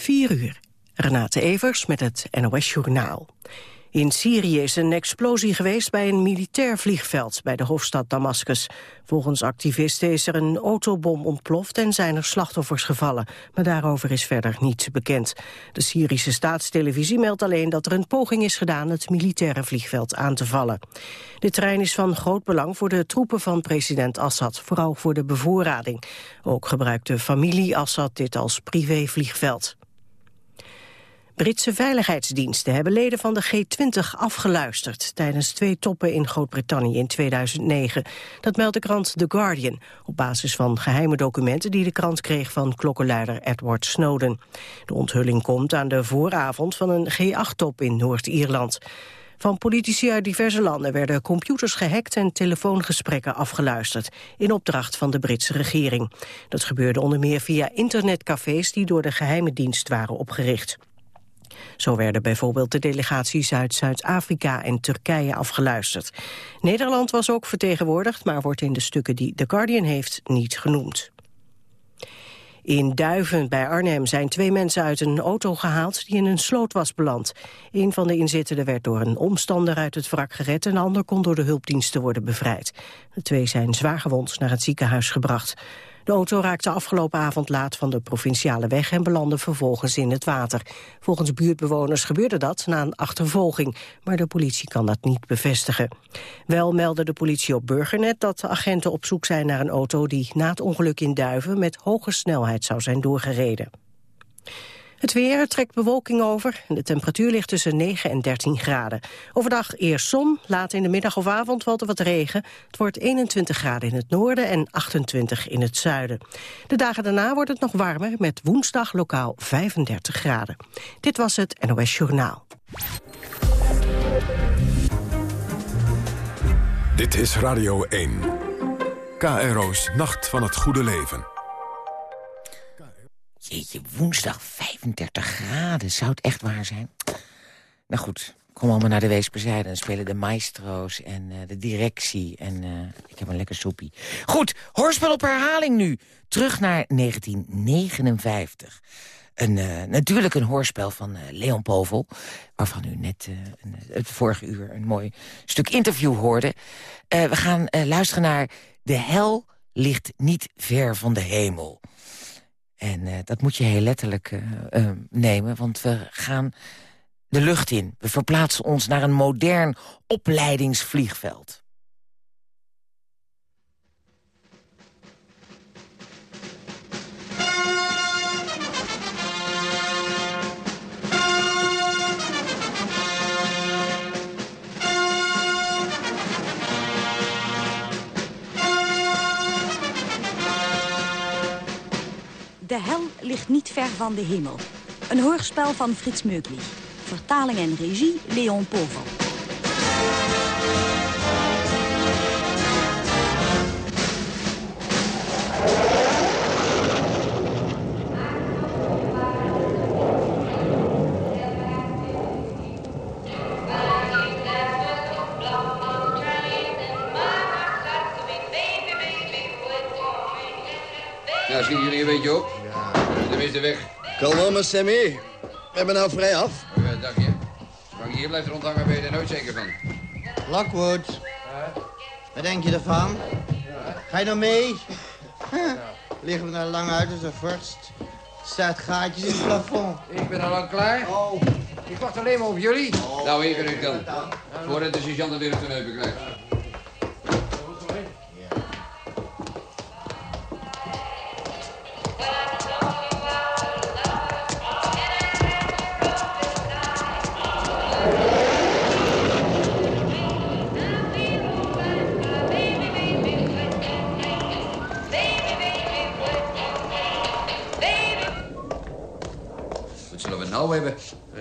4 uur. Renate Evers met het NOS Journaal. In Syrië is een explosie geweest bij een militair vliegveld bij de hoofdstad Damascus. Volgens activisten is er een autobom ontploft en zijn er slachtoffers gevallen. Maar daarover is verder niets bekend. De Syrische staatstelevisie meldt alleen dat er een poging is gedaan het militaire vliegveld aan te vallen. De trein is van groot belang voor de troepen van president Assad, vooral voor de bevoorrading. Ook gebruikt de familie Assad dit als privévliegveld. Britse veiligheidsdiensten hebben leden van de G20 afgeluisterd... tijdens twee toppen in Groot-Brittannië in 2009. Dat meldt de krant The Guardian... op basis van geheime documenten die de krant kreeg... van klokkenluider Edward Snowden. De onthulling komt aan de vooravond van een G8-top in Noord-Ierland. Van politici uit diverse landen werden computers gehackt en telefoongesprekken afgeluisterd, in opdracht van de Britse regering. Dat gebeurde onder meer via internetcafés die door de geheime dienst waren opgericht. Zo werden bijvoorbeeld de delegaties uit Zuid-Afrika en Turkije afgeluisterd. Nederland was ook vertegenwoordigd, maar wordt in de stukken die The Guardian heeft niet genoemd. In Duiven bij Arnhem zijn twee mensen uit een auto gehaald die in een sloot was beland. Een van de inzittenden werd door een omstander uit het wrak gered... en de ander kon door de hulpdiensten worden bevrijd. De twee zijn zwaargewond naar het ziekenhuis gebracht. De auto raakte afgelopen avond laat van de provinciale weg en belandde vervolgens in het water. Volgens buurtbewoners gebeurde dat na een achtervolging, maar de politie kan dat niet bevestigen. Wel meldde de politie op Burgernet dat agenten op zoek zijn naar een auto die na het ongeluk in Duiven met hoge snelheid zou zijn doorgereden. Het weer trekt bewolking over en de temperatuur ligt tussen 9 en 13 graden. Overdag eerst zon, later in de middag of avond valt er wat regen. Het wordt 21 graden in het noorden en 28 in het zuiden. De dagen daarna wordt het nog warmer met woensdag lokaal 35 graden. Dit was het NOS Journaal. Dit is Radio 1. KRO's Nacht van het Goede Leven. Jeetje, woensdag 35 graden. Zou het echt waar zijn? Nou goed, kom allemaal naar de Weesperzijde. Dan spelen de maestro's en uh, de directie. En uh, ik heb een lekker soepie. Goed, hoorspel op herhaling nu. Terug naar 1959. Een, uh, natuurlijk een hoorspel van Leon Povel... waarvan u net het vorige uur een mooi stuk interview hoorde. we gaan luisteren naar De hel ligt niet ver van de hemel. En uh, dat moet je heel letterlijk uh, uh, nemen, want we gaan de lucht in. We verplaatsen ons naar een modern opleidingsvliegveld. De hel ligt niet ver van de hemel. Een hoorspel van Frits Meukli. Vertaling en regie Leon Povel. Nou, schieten jullie een beetje op? De weg. Maar, Sammy. We hebben nou vrij af. Ja, dank je. Zolang je hier blijft rondhangen, ben je er nooit zeker van. Lockwood. Wat denk je ervan? Ga je nou mee? Liggen we nou lang uit als een vorst? Staat gaatjes in het plafond. Ik ben al lang klaar. Oh. Ik wacht alleen maar op jullie. Nou, hier ik dan. Voordat de sergeant weer op de neupen krijgt.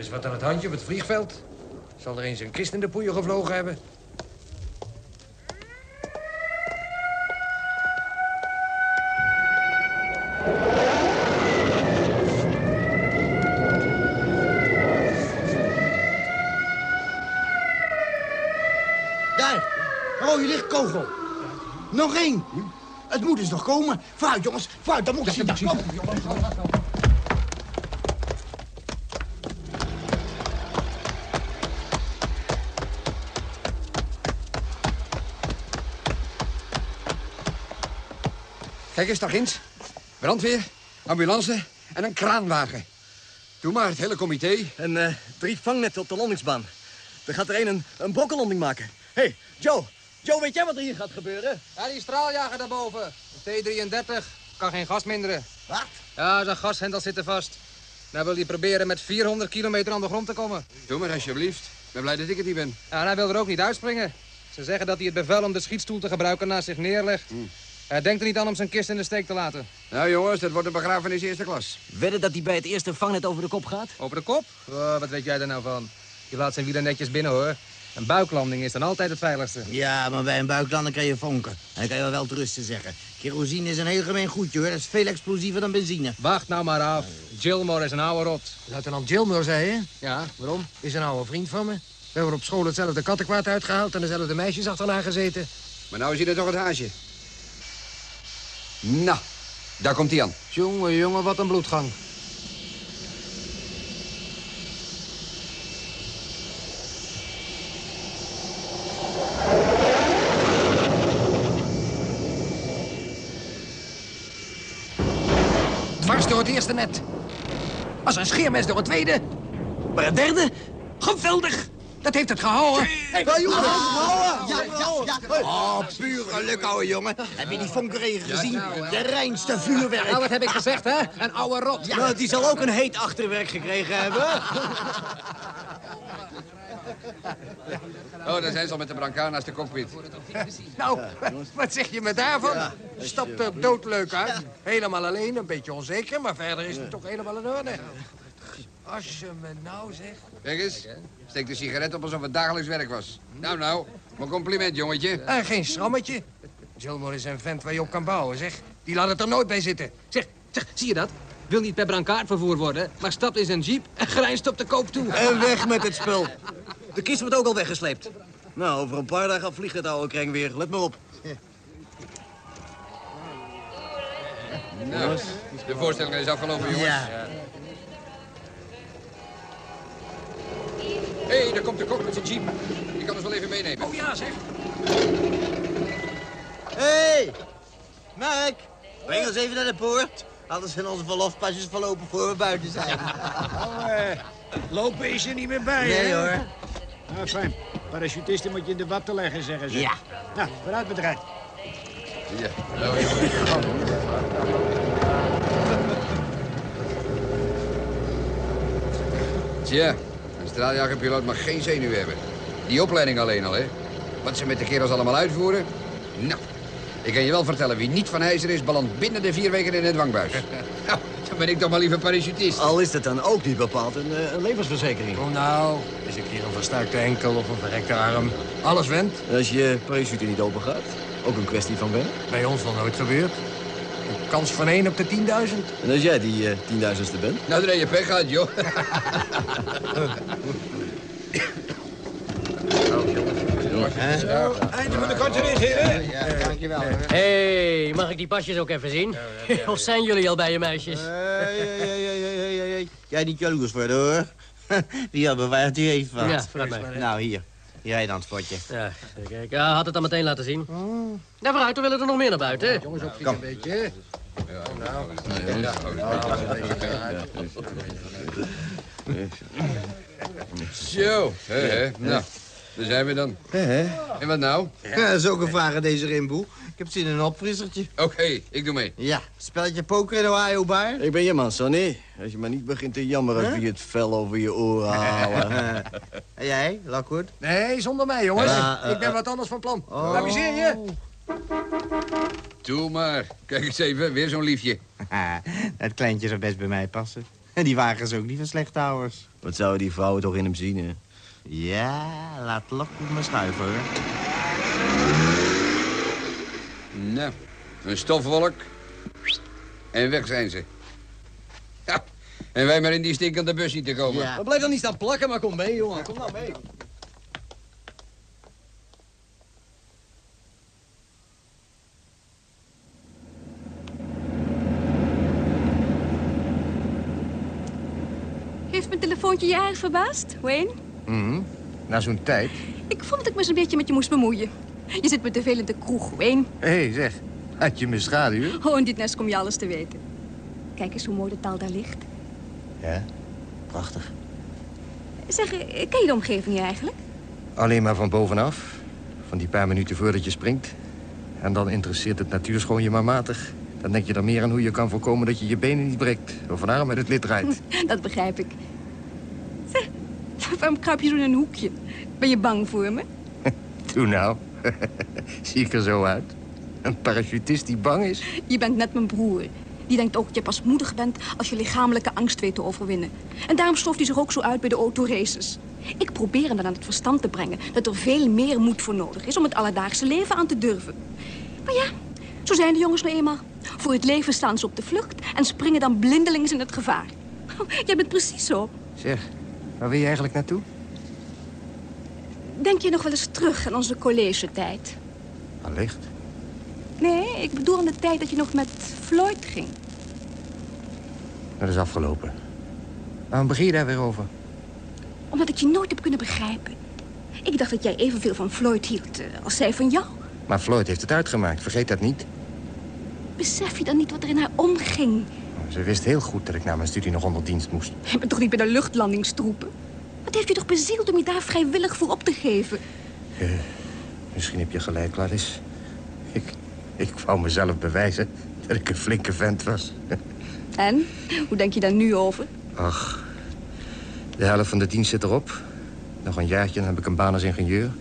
Is wat aan het handje op het vliegveld. Zal er eens een kist in de poeier gevlogen hebben? Daar. Rode lichtkogel. Nog één. Het moet eens nog komen. Vooruit, jongens. Vooruit, dan moet ze. Kijk eens, daar ginds. Brandweer, ambulance en een kraanwagen. Doe maar, het hele comité. En eh, drie vangnetten op de landingsbaan. Er gaat er een een, een brokkenlanding maken. Hé, hey, Joe. Joe, weet jij wat er hier gaat gebeuren? Ja, die straaljager daarboven. T-33. Kan geen gas minderen. Wat? Ja, zijn gashendel zit er vast. Nou wil hij proberen met 400 kilometer aan de grond te komen. Doe maar, alsjeblieft. Ik ben blij dat ik het niet ben. Ja, en hij wil er ook niet uitspringen. Ze zeggen dat hij het bevel om de schietstoel te gebruiken naast zich neerlegt. Hij denkt er niet aan om zijn kist in de steek te laten. Nou jongens, dat wordt een begrafenis eerste klas. Wedden dat hij bij het eerste vangnet over de kop gaat? Over de kop? Oh, wat weet jij daar nou van? Je laat zijn wielen netjes binnen, hoor. Een buiklanding is dan altijd het veiligste. Ja, maar bij een buiklanden kan je vonken. En dan kan je wel het rusten zeggen. Kerosine is een heel gemeen goedje, hoor. Dat is veel explosiever dan benzine. Wacht nou maar af. Gilmore is een oude rot. Luitenant Gilmore, zei je? Ja, waarom? Is een oude vriend van me. We hebben op school hetzelfde kattenkwaad uitgehaald... en dezelfde meisjes achterna gezeten. Maar nou is hij er toch het haasje. Nou, daar komt hij aan. Jongen, jongen, wat een bloedgang. Dwars door het eerste net. Als een scheermes door het tweede. Maar het derde? Geweldig! Dat heeft het gehouden. Hey, ja, jongen, ja, ja, ja. Oh, puur geluk, ouwe jongen. Heb je die vonkerregen gezien? De reinste vuurwerk. Nou, wat heb ik gezegd, hè? Een oude rot. Ja, die zal ook een heet achterwerk gekregen hebben. Oh, daar zijn ze al met de brancard naast de cockpit. Nou, wat zeg je me daarvan? Stapt er doodleuk uit. Helemaal alleen, een beetje onzeker, maar verder is het toch helemaal in orde. Als je me nou zegt... Kijk eens, steek de sigaret op alsof het dagelijks werk was. Nou, nou, mijn compliment, jongetje. En geen schrammetje. Gilmore is een vent waar je op kan bouwen, zeg. Die laat het er nooit bij zitten. Zeg, zeg, zie je dat? Wil niet per brancard vervoerd worden, maar stapt in zijn jeep en grijnst op de koop toe. En weg met het spul. De kist wordt ook al weggesleept. Nou, over een paar dagen vliegt het oude kreng weer. Let maar op. Nou, de voorstelling is afgelopen, jongens. Hé, hey, daar komt de kok met zijn jeep. Die kan ons wel even meenemen. Oh ja, zeg. Hé, hey, Mark. Breng ons even naar de poort. Anders zijn onze verlofpasjes verlopen voor we buiten zijn. Lopen is er niet meer bij, Nee hè? hoor. Nou, fijn. Parachutisten moet je in de watten leggen, zeggen ze. Ja. Nou, vooruit met rijden. Ja, nou. Tja, straaljagerpiloot mag geen zenuw hebben. Die opleiding alleen al, hè. Wat ze met de kerels allemaal uitvoeren. Nou, ik kan je wel vertellen, wie niet van ijzer is... belandt binnen de vier weken in het dwangbuis. nou, dan ben ik toch maar liever parachutist. Al is het dan ook niet bepaald een, eh, een levensverzekering. Kom nou, is een keer een verstuikte enkel of een verrekte arm. Alles went. En als je parachute niet open gaat, ook een kwestie van wennen. Bij ons nog nooit gebeurd. Kans van 1 op de 10.000. En als jij die eh, tienduizendste bent? Nou, dan heb je pech gehad, joh. Einde van de konteris, heren. Ja, dankjewel. Hé, hey, mag ik die pasjes ook even zien? Of zijn jullie al bij je meisjes? Hey, hey, hey, hey, hey, hey, hey. Jij niet jaloers worden, hoor. Wie had bewaard u heeft wat. Ja, vooruit mij. Nou, hier. Hier rijdt dan het potje. Ja, kijk, ja, had het dan meteen laten zien. Ja, vooruit, we willen er nog meer naar buiten. hè? Jongens, opvliegen een beetje. hè? Zo, hè, hè. Nou, daar zijn we dan. En wat nou? Ja, zulke vragen deze Rimboe. Ik heb zin in een opfrissertje. Oké, ik doe mee. Ja, spelletje poker in Ohio Bar. Ik ben je man, Sonny. Als je maar niet begint te jammeren als we je het vel over je oren halen. En jij, Lockwood? Nee, zonder mij, jongens. Ik ben eh. wat anders van plan. Oh. Amuseer je. Doe maar. Kijk eens even, weer zo'n liefje. Dat kleintje zou best bij mij passen. En die wagen is ook niet van slechtouwers. Wat zouden die vrouwen toch in hem zien, hè? Ja, laat Lockwood maar schuiven, hoor. Nou, een stofwolk. En weg zijn ze. Ja, en wij maar in die stinkende bus niet te komen. Ja. Blijf dan niet staan plakken, maar kom mee, jongen. Kom nou mee. Heeft mijn telefoontje je erg verbaasd, Wayne? Mhm. Na zo'n tijd. Ik vond dat ik me eens een beetje met je moest bemoeien. Je zit me te veel in de kroeg, Wayne. Hé, hey, zeg. Had je me schaduw? Oh, in dit nest kom je alles te weten. Kijk eens hoe mooi de tal daar ligt. Ja, prachtig. Zeg, eh, ken je de omgeving hier eigenlijk? Alleen maar van bovenaf. Van die paar minuten voordat je springt. En dan interesseert het natuurschoon je maar matig. Dan denk je er meer aan hoe je kan voorkomen dat je je benen niet breekt. Of een arm met het lid rijdt. Dat begrijp ik. Zeg, waarom kruip je zo in een hoekje? Ben je bang voor me? Doe nou. Zie ik er zo uit? Een parachutist die bang is? Je bent net mijn broer. Die denkt ook dat je pas moedig bent als je lichamelijke angst weet te overwinnen. En daarom stoft hij zich ook zo uit bij de autoraces. Ik probeer hem dan aan het verstand te brengen dat er veel meer moed voor nodig is om het alledaagse leven aan te durven. Maar ja, zo zijn de jongens nou eenmaal. Voor het leven staan ze op de vlucht en springen dan blindelings in het gevaar. Jij bent precies zo. Zeg, waar wil je eigenlijk naartoe? Denk je nog wel eens terug aan onze collegetijd? Allicht. Nee, ik bedoel aan de tijd dat je nog met Floyd ging. Dat is afgelopen. Waarom begin je daar weer over? Omdat ik je nooit heb kunnen begrijpen. Ik dacht dat jij evenveel van Floyd hield eh, als zij van jou. Maar Floyd heeft het uitgemaakt, vergeet dat niet. Besef je dan niet wat er in haar omging? Ze wist heel goed dat ik na mijn studie nog onder dienst moest. Je bent toch niet bij de luchtlandingstroepen? Wat heeft je toch bezield om je daar vrijwillig voor op te geven? Uh, misschien heb je gelijk, Clarisse. Ik, ik wou mezelf bewijzen dat ik een flinke vent was. En? Hoe denk je daar nu over? Ach, de helft van de dienst zit erop. Nog een jaartje, dan heb ik een baan als ingenieur.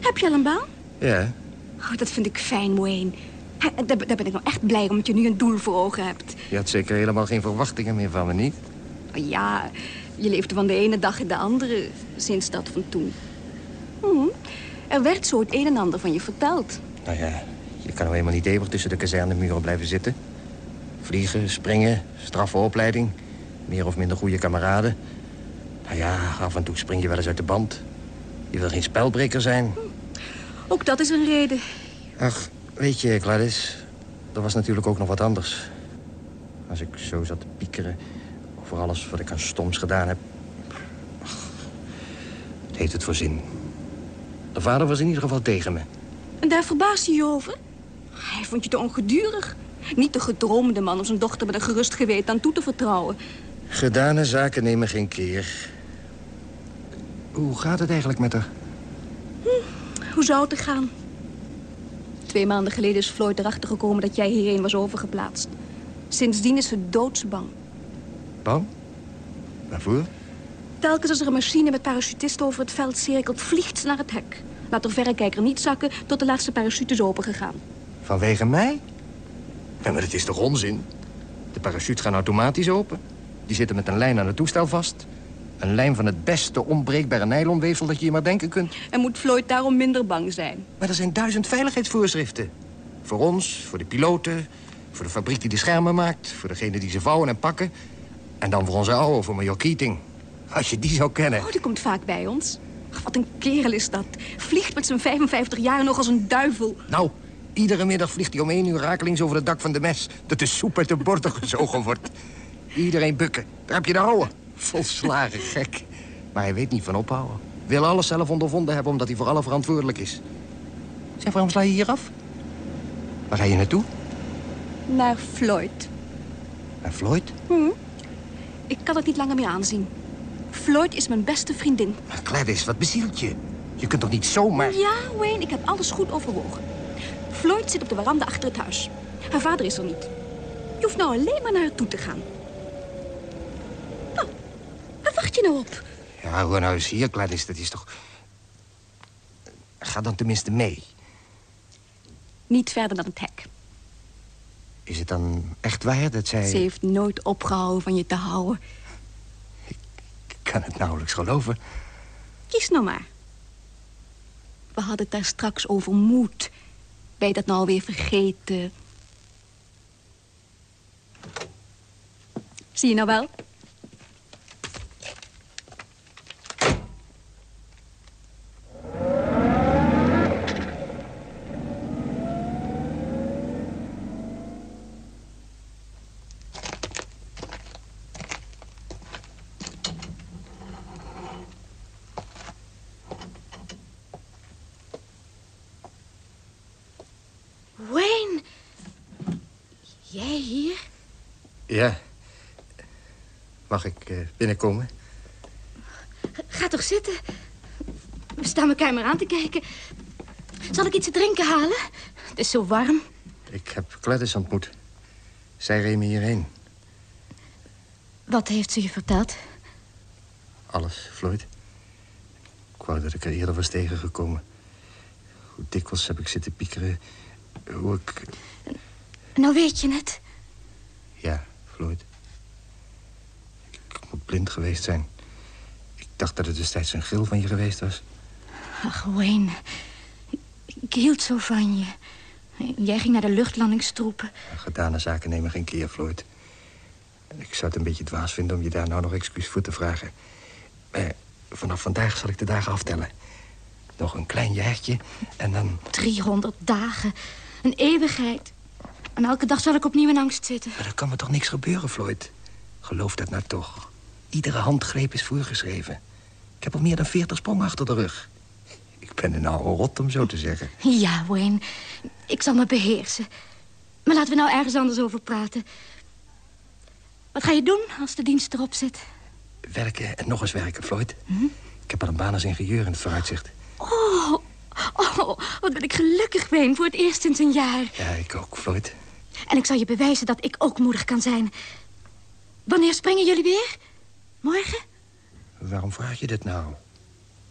Heb je al een baan? Ja. Oh, dat vind ik fijn, Wayne. Daar, daar ben ik nou echt blij omdat je nu een doel voor ogen hebt. Je had zeker helemaal geen verwachtingen meer van me, niet? Oh, ja, je leefde van de ene dag in de andere sinds dat van toen. Hm. Er werd zo het een en ander van je verteld. Nou ja, je kan nou eenmaal niet eeuwig tussen de kazernemuren blijven zitten. Vliegen, springen, straffe opleiding. Meer of minder goede kameraden. Nou ja, af en toe spring je wel eens uit de band. Je wil geen spelbreker zijn. Ook dat is een reden. Ach, weet je, Gladys... er was natuurlijk ook nog wat anders. Als ik zo zat te piekeren over alles wat ik aan stoms gedaan heb... Ach, het heeft het voor zin. De vader was in ieder geval tegen me. En daar verbaasde je je over? Hij vond je te ongedurig. Niet de gedroomde man om zijn dochter met een gerust geweten aan toe te vertrouwen. Gedane zaken nemen geen keer. Hoe gaat het eigenlijk met haar? Hm, hoe zou het er gaan? Twee maanden geleden is Floyd erachter gekomen dat jij hierheen was overgeplaatst. Sindsdien is ze doodsbang. Bang? Waarvoor? Telkens als er een machine met parachutisten over het veld cirkelt... vliegt ze naar het hek. Laat de verrekijker niet zakken tot de laatste parachute is opengegaan. Vanwege mij? Ja, maar dat is toch onzin? De parachutes gaan automatisch open. Die zitten met een lijn aan het toestel vast. Een lijn van het beste onbreekbare nylonweefsel dat je je maar denken kunt. En moet Floyd daarom minder bang zijn? Maar er zijn duizend veiligheidsvoorschriften. Voor ons, voor de piloten, voor de fabriek die de schermen maakt... voor degene die ze vouwen en pakken. En dan voor onze oude, voor Major Keating. Als je die zou kennen. Oh, die komt vaak bij ons. Ach, wat een kerel is dat. Vliegt met zijn 55 jaar nog als een duivel. Nou, iedere middag vliegt hij om één uur rakelings over het dak van de mes... dat de soep uit de borden gezogen wordt. Iedereen bukken. Daar heb je de ouwe. Volslagen gek. Maar hij weet niet van ophouden. Wil alles zelf ondervonden hebben omdat hij voor alle verantwoordelijk is. Zeg, waarom sla je hier af? Waar ga je naartoe? Naar Floyd. Naar Floyd? Hm. Ik kan het niet langer meer aanzien. Floyd is mijn beste vriendin. Maar Gladys, wat bezielt je? Je kunt toch niet zomaar... Ja, Wayne, ik heb alles goed overwogen. Floyd zit op de veranda achter het huis. Haar vader is er niet. Je hoeft nou alleen maar naar haar toe te gaan. Nou, waar wacht je nou op? Ja, hoor nou eens hier, Gladys, dat is toch... Ga dan tenminste mee. Niet verder dan het hek. Is het dan echt waar dat zij... Ze heeft nooit opgehouden van je te houden. Ik kan het nauwelijks geloven. Kies nou maar. We hadden het daar straks over moed. Je dat nou alweer vergeten? Zie je nou wel? Wayne, jij hier? Ja. Mag ik eh, binnenkomen? Ga toch zitten. We staan elkaar maar aan te kijken. Zal ik iets te drinken halen? Het is zo warm. Ik heb Gladys ontmoet. Zij reed me hierheen. Wat heeft ze je verteld? Alles, Floyd. Ik wou dat ik er eerder was tegengekomen. Hoe dikwijls heb ik zitten piekeren. Hoe ik... Nou weet je het. Floyd. Ik moet blind geweest zijn. Ik dacht dat het destijds een gil van je geweest was. Ach, Wayne. Ik hield zo van je. Jij ging naar de luchtlandingstroepen. Gedane zaken nemen geen keer, Floyd. Ik zou het een beetje dwaas vinden om je daar nou nog excuus voor te vragen. Maar vanaf vandaag zal ik de dagen aftellen. Nog een klein jaartje en dan... 300 dagen. Een eeuwigheid. En elke dag zal ik opnieuw in angst zitten. Maar er kan me toch niks gebeuren, Floyd? Geloof dat nou toch. Iedere handgreep is voorgeschreven. Ik heb al meer dan 40 sprongen achter de rug. Ik ben een oude rot, om zo te zeggen. Ja, Wayne. Ik zal me beheersen. Maar laten we nou ergens anders over praten. Wat ga je doen als de dienst erop zit? Werken en nog eens werken, Floyd. Hm? Ik heb al een baan als ingenieur in het vooruitzicht. Oh, oh, wat ben ik gelukkig, Wayne, voor het eerst sinds een jaar. Ja, ik ook, Floyd. En ik zal je bewijzen dat ik ook moedig kan zijn. Wanneer springen jullie weer? Morgen? Waarom vraag je dit nou?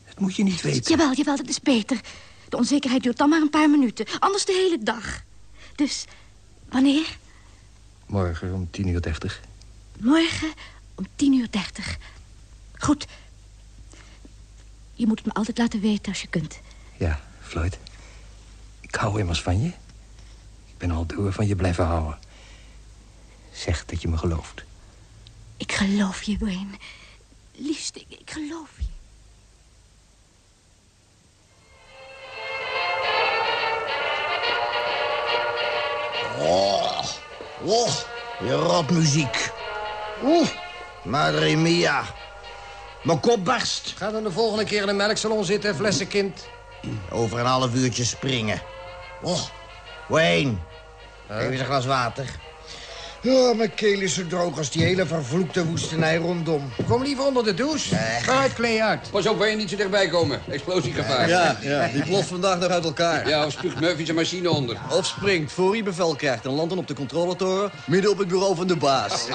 Dat moet je niet weten. Jawel, jawel, dat is beter. De onzekerheid duurt dan maar een paar minuten. Anders de hele dag. Dus, wanneer? Morgen om tien uur dertig. Morgen om tien uur dertig. Goed. Je moet het me altijd laten weten als je kunt. Ja, Floyd. Ik hou immers van je. Ik ben al door van je blijven houden. Zeg dat je me gelooft. Ik geloof je, Wayne. Liefste, ik, ik geloof je. Oh, oh, je rotmuziek. Oeh, madre mia. Mijn kop barst. Ga dan de volgende keer in de melksalon zitten, flessenkind. Over een half uurtje springen. Oh, Wayne, geef eens een glas water. Ja, mijn keel is zo droog als die hele vervloekte woestenij rondom. Kom liever onder de douche. Vooruit, kleed uit. Pas op, waar je niet zo dichtbij komen. Explosiegevaar. Ja, ja, die ploft vandaag nog uit elkaar. Ja, of spuugt Murphy zijn machine onder. Of springt voor hij bevel krijgt en landt dan op de controletoren... midden op het bureau van de baas.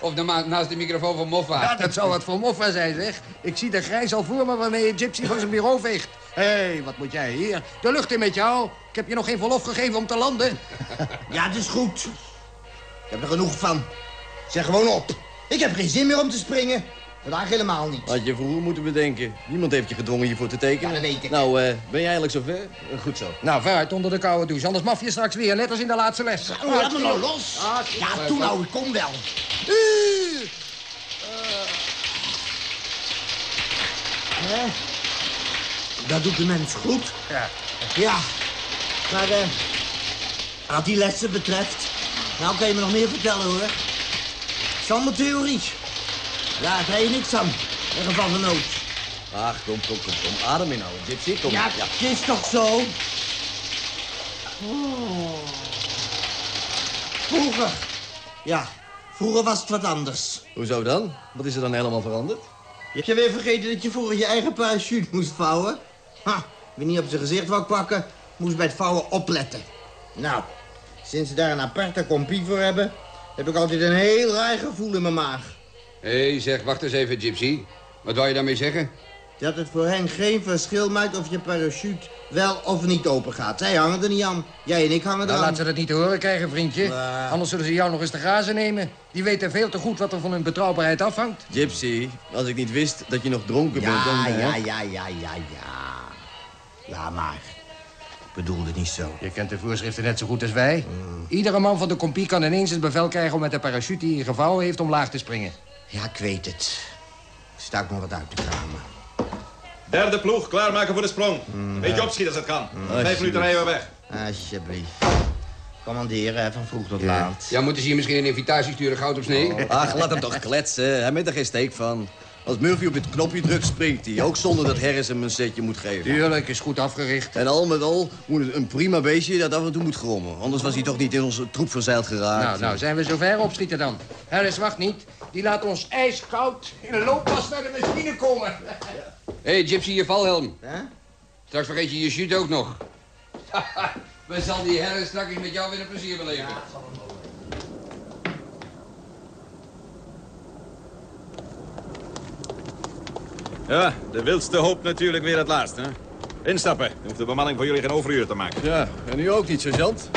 Of na- naast de microfoon van Moffa. Ja, dat zou wat voor moffa zijn, zeg. Ik zie de grijs al voor me waarmee je Gypsy van zijn bureau veegt. Hé, hey, wat moet jij hier? De lucht in met jou. Ik heb je nog geen verlof gegeven om te landen. Ja, het is goed. Ik heb er genoeg van. Zeg gewoon op. Ik heb geen zin meer om te springen. Vandaag helemaal niet. Had je vroeger moeten bedenken. Niemand heeft je gedwongen hiervoor te tekenen. Ja, dat weet ik. Nou, eh, ben jij eigenlijk zover? Eh, goed zo. Nou, vooruit onder de koude douche. Anders maf je straks weer, net als in de laatste les. Oh, laat me nou los. Ja, toen nou, ik kom wel. Hè? Dat doet de mens goed. Ja. Ja. Maar eh, wat die lessen betreft... Nou kan je me nog meer vertellen, hoor. Zonder theorie. Ja, daar heb je niks aan. In geval van nood. Ach, kom, kom, kom, kom. Adem in nou, Gypsy. Kom. Ja, het is toch zo? Oh. Vroeger. Ja, vroeger was het wat anders. Hoezo dan? Wat is er dan helemaal veranderd? Heb je weer vergeten dat je vroeger je eigen parachute moest vouwen? Ha, wie niet op zijn gezicht wou pakken, moest bij het vouwen opletten. Nou, sinds ze daar een aparte compie voor hebben... heb ik altijd een heel raar gevoel in mijn maag. Hé, hey, zeg, wacht eens even, Gypsy. Wat wou je daarmee zeggen? Dat het voor hen geen verschil maakt of je parachute wel of niet open gaat. Zij hangen er niet aan. Jij en ik hangen er Nou, aan. laat ze dat niet te horen krijgen, vriendje. Anders zullen ze jou nog eens te grazen nemen. Die weten veel te goed wat er van hun betrouwbaarheid afhangt. Gypsy, als ik niet wist dat je nog dronken bent... Dan, Ja, hè? ja, ja, ja, ja, ja. Ja, maar... Ik bedoelde niet zo. Je kent de voorschriften net zo goed als wij. Iedere man van de compie kan ineens het bevel krijgen... om met de parachute die hij gevouwen heeft omlaag te springen. Ja, ik weet het. Sta ik nog wat uit te kramen. Derde ploeg, klaarmaken voor de sprong. Beetje opschieten als het kan. Vijf minuten rijden we weg. Alsjeblieft. Commanderen, van vroeg tot laat. Ja, moeten ze hier misschien een invitatie sturen, goud op snee? Ach, laat hem toch kletsen. Hij meent er geen steek van. Als Murphy op het knopje drukt, springt hij. Ook zonder dat Harris hem een setje moet geven. Tuurlijk, is goed afgericht. En al met al moet het een prima beestje dat af en toe moet grommen. Anders was hij toch niet in onze troep verzeild geraakt. Nou, nou, zijn we zover opschieten dan. Harris, wacht niet. Die laat ons ijskoud in een looppas naar de machine komen. Hé, hey, Gypsy, je valhelm. Straks vergeet je je shoot ook nog. We zal die herren straks met jou weer een plezier beleven. Ja, de wildste hoop natuurlijk weer het laatst, hè? Instappen. Dan hoeft de bemanning voor jullie geen overuur te maken. Ja, en u ook niet, sergeant.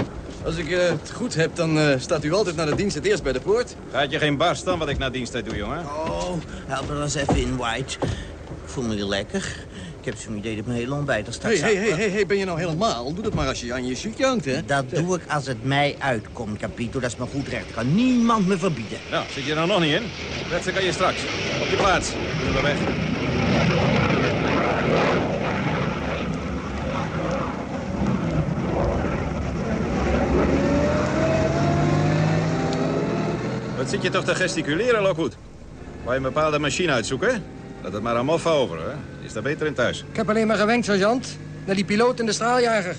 Als ik eh, het goed heb, dan eh, staat u altijd naar de dienst het eerst bij de poort. Gaat je geen barst dan wat ik na diensttijd doe, jongen? Oh, help me eens even in, White. Ik voel me weer lekker. Ik heb zo'n idee dat mijn hele ontbijt er Hé, straks hé, hé, hé, hé, ben je nou helemaal? Doe dat maar als je aan je shootje hangt, hè? Dat doe ik als het mij uitkomt, Capito. Dat is mijn goed recht. Kan niemand me verbieden. Nou, zit je er nou nog niet in? Wetsen kan je straks. Op je plaats. Doe we weg. Wat zit je toch te gesticuleren, Lockwood? Wou je een bepaalde machine uitzoeken? Laat het maar aan Moffa over, hè? Die is daar beter in thuis. Ik heb alleen maar gewenkt, sergeant. Naar die piloot en de straaljager.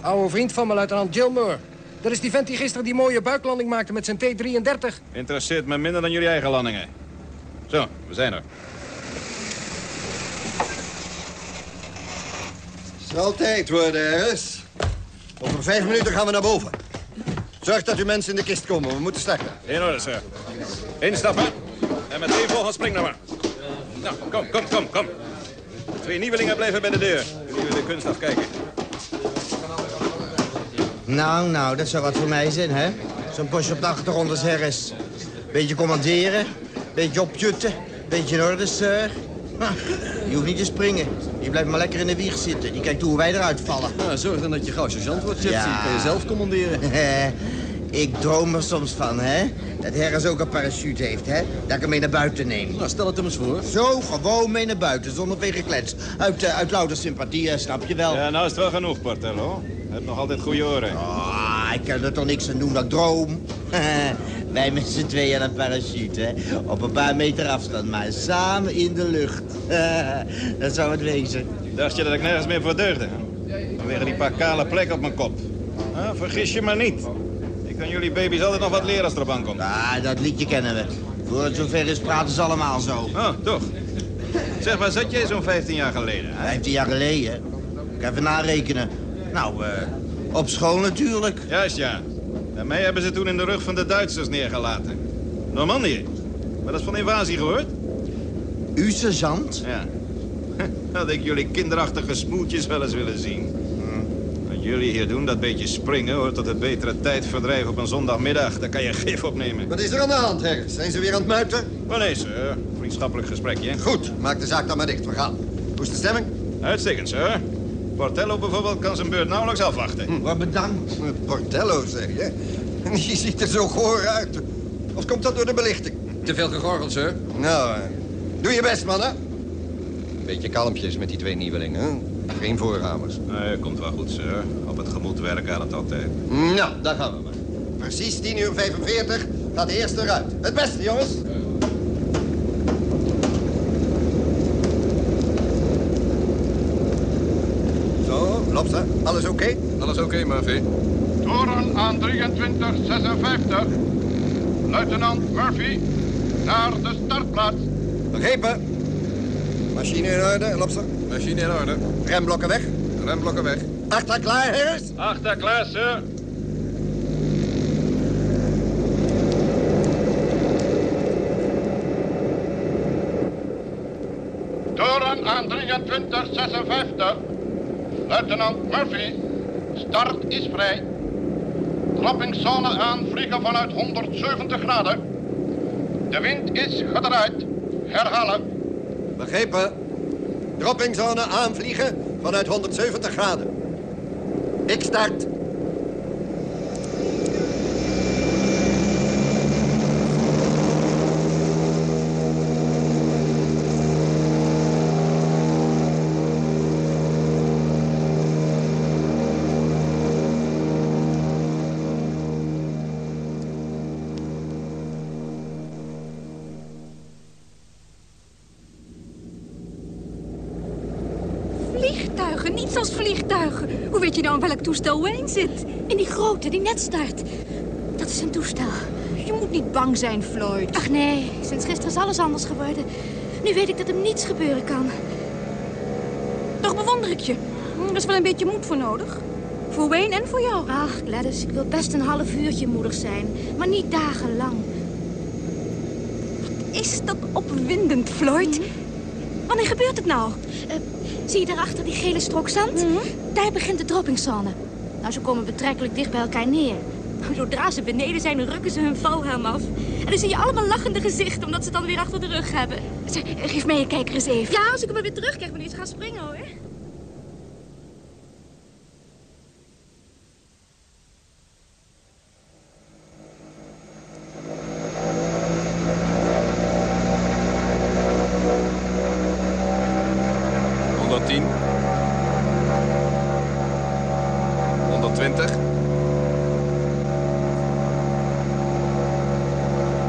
Oude vriend van me, luitenant Gilmore. Dat is die vent die gisteren die mooie buiklanding maakte met zijn T-33. Interesseert me minder dan jullie eigen landingen. Zo, we zijn er. Zal tijd worden, Harris. Over vijf minuten gaan we naar boven. Zorg dat uw mensen in de kist komen. We moeten starten. In orde, sir. Instappen. En meteen volgens spring nou maar. Nou, kom, kom, kom, kom. Twee nieuwelingen blijven bij de deur. Jullie willen de kunst afkijken. Nou, nou, dat zou wat voor mij zijn, hè? Zo'n postje op de achtergrond als Harris. Beetje commanderen, beetje opjutten, beetje in orde, sir. Je hoeft niet te springen. Je blijft maar lekker in de wieg zitten. Die kijkt hoe wij eruit vallen. Nou, zorg dan dat je gauw sergeant wordt, Gypsy. Ja. Kan je zelf commanderen. ik droom er soms van, hè? Dat Harris ook een parachute heeft, hè? Dat ik hem mee naar buiten neem. Nou, stel het hem eens voor. Zo, gewoon mee naar buiten, zonder wegenklets. Uit, uh, uit louter sympathie, snap je wel. Ja, nou is het wel genoeg, Portello. Je hebt nog altijd goede oren. Ik kan er toch niks aan doen dat ik droom. Wij met z'n tweeën aan een parachute, hè? Op een paar meter afstand, maar samen in de lucht. dat zou het wezen. Dacht je dat ik nergens meer voor deugde? Vanwege die paar kale plekken op mijn kop. Vergis je maar niet. Ik kan jullie baby's altijd nog wat leren als er op aankomt. Ah, dat liedje kennen we. Voor het zover is, praten ze allemaal zo. Oh, toch? Zeg, waar zat jij zo'n 15 jaar geleden? Hè? 15 jaar geleden? Ik even narekenen. Nou, eh, op school natuurlijk. Juist, ja. En mij hebben ze toen in de rug van de Duitsers neergelaten. Normandië. Maar dat is van invasie gehoord? U, sergeant? Ja. Had ik jullie kinderachtige smoeltjes wel eens willen zien. Wat jullie hier doen, dat beetje springen, hoort tot het betere tijdverdrijf op een zondagmiddag. Daar kan je gif opnemen. Wat is er aan de hand, Harris? Zijn ze weer aan het muiten? Oh nee, sir. Vriendschappelijk gesprekje. Goed, maak de zaak dan maar dicht. We gaan. Hoe is de stemming? Uitstekend, sir. Portello bijvoorbeeld kan zijn beurt nauwelijks afwachten. Hm, wat bedankt. Portello, zeg je? Je ziet er zo goor uit. Of komt dat door de belichting? Te veel gegorgeld, sir. Nou, uh, doe je best, mannen. Beetje kalmpjes met die twee nieuwelingen. Hè? Geen voorramers. Nee, komt wel goed, sir. Op het gemoed werken aan het altijd. Nou, daar gaan we maar. Precies 10 uur 45 gaat de eerste eruit. Het beste, jongens. Zo, Lobster, alles oké? Okay? Alles oké, okay, Murphy. Toren aan 2356. Luitenant Murphy, naar de startplaats. Begrepen. Machine in orde, Lobster? Machine in orde. Remblokken weg? Remblokken weg. Achter klaar, Harris? Achter klaar, sir. Toren aan 2356. Luitenant Murphy, start is vrij. Klappingszone aanvliegen vanuit 170 graden. De wind is gedraaid. Herhalen. Begrepen. Droppingzone aanvliegen vanuit 170 graden. Ik start. Welk toestel Wayne zit? In die grote, die net start. Dat is een toestel. Je moet niet bang zijn, Floyd. Ach nee, sinds gisteren is alles anders geworden. Nu weet ik dat hem niets gebeuren kan. Toch bewonder ik je. Er is wel een beetje moed voor nodig. Voor Wayne en voor jou. Ach, Gladys, ik wil best een half uurtje moedig zijn. Maar niet dagenlang. Is dat opwindend, Floyd? Wanneer gebeurt het nou? Eh, zie je daarachter die gele strook zand? Daar begint de droppingzone. Nou, ze komen betrekkelijk dicht bij elkaar neer. Zodra ze beneden zijn, rukken ze hun valhelm af. En dan zie je allemaal lachende gezichten, omdat ze het dan weer achter de rug hebben. Zeg, geef mij je kijker eens even. Ja, als ik hem weer terugkrijg wanneer ze gaan springen, hoor. Honderdtien. 120.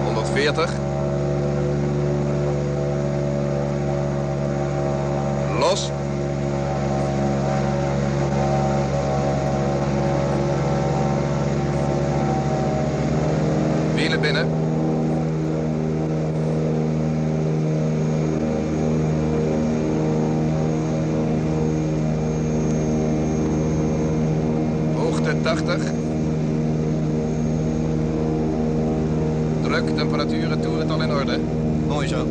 140. Los. Wielen binnen. Hoogte 80. Druk, temperaturen, toerental in orde. Mooi zo.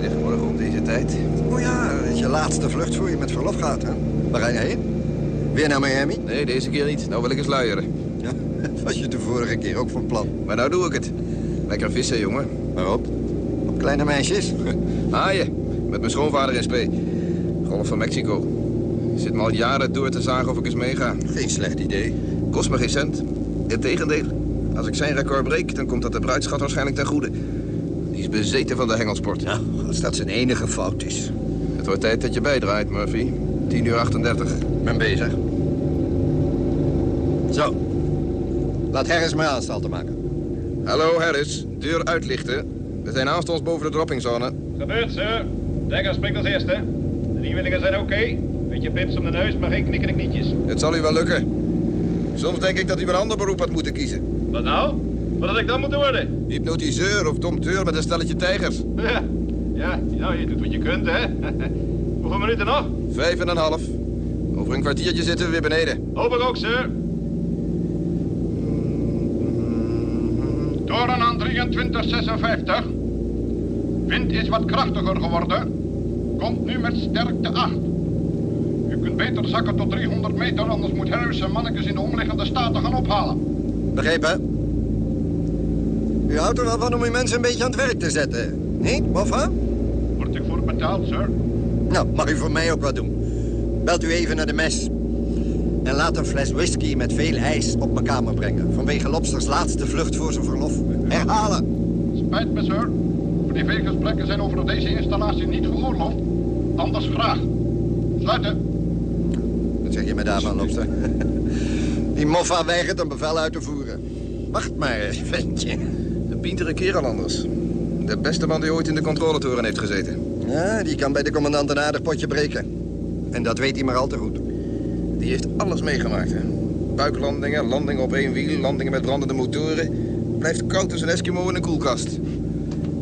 Ligt morgen om deze tijd. Oh ja, het is je laatste vlucht voor je met verlof gaat, hè? Waar ga jij heen? Weer naar Miami? Nee, deze keer niet. Nou wil ik eens luieren. Ja, was je de vorige keer ook van plan. Maar nou doe ik het. Lekker vissen, jongen. Waarop? Op kleine meisjes? Haaien. Met mijn schoonvader in. Golf van Mexico. Zit me al jaren door te zagen of ik eens meega. Geen slecht idee. Kost me geen cent. Integendeel. Als ik zijn record breek, dan komt dat de bruidschat waarschijnlijk ten goede. Die is bezeten van de hengelsport. Ja, als dat zijn enige fout is. Het wordt tijd dat je bijdraait, Murphy. 10 uur 38. Ben bezig. Zo. Laat Harris maar aanstalten maken. Hallo, Harris. Deur uitlichten. We zijn aanstonds boven de droppingzone. Gebeurt, sir. Dekker springt als eerste. De nieuwelingen zijn oké. Beetje pips om de neus, maar geen knikkende knietjes. Het zal u wel lukken. Soms denk ik dat u een ander beroep had moeten kiezen. Wat nou? Wat had ik dan moeten worden? Hypnotiseur of dompteur met een stelletje tijgers. Ja, ja nou, je doet wat je kunt, hè? Hoeveel minuten nog? Vijf en een half. Over een kwartiertje zitten we weer beneden. Hoop ik ook, sir. Toren aan 2356. Wind is wat krachtiger geworden. Komt nu met sterkte 8. U kunt beter zakken tot 300 meter, anders moet Harris en mannetjes in de omliggende staten gaan ophalen. Begrepen? U houdt er wel van om uw mensen een beetje aan het werk te zetten. Nee, Boffa? Betaald, sir? Nou, mag u voor mij ook wat doen. Belt u even naar de mes. En laat een fles whisky met veel ijs op mijn kamer brengen. Vanwege Lobsters laatste vlucht voor zijn verlof. Herhalen. Spijt me, sir. Privégesprekken zijn over deze installatie niet geoorloofd. Anders graag. Sluiten. Wat zeg je me daarvan, Lobster? Die moffa weigert een bevel uit te voeren. Wacht maar, ventje. Een pintere kerel anders. De beste man die ooit in de controletoren heeft gezeten. Ja, die kan bij de commandant een aardig potje breken. En dat weet hij maar al te goed. Die heeft alles meegemaakt, hè. Buiklandingen, landingen op één wiel, landingen met brandende motoren. Blijft koud als een Eskimo in een koelkast.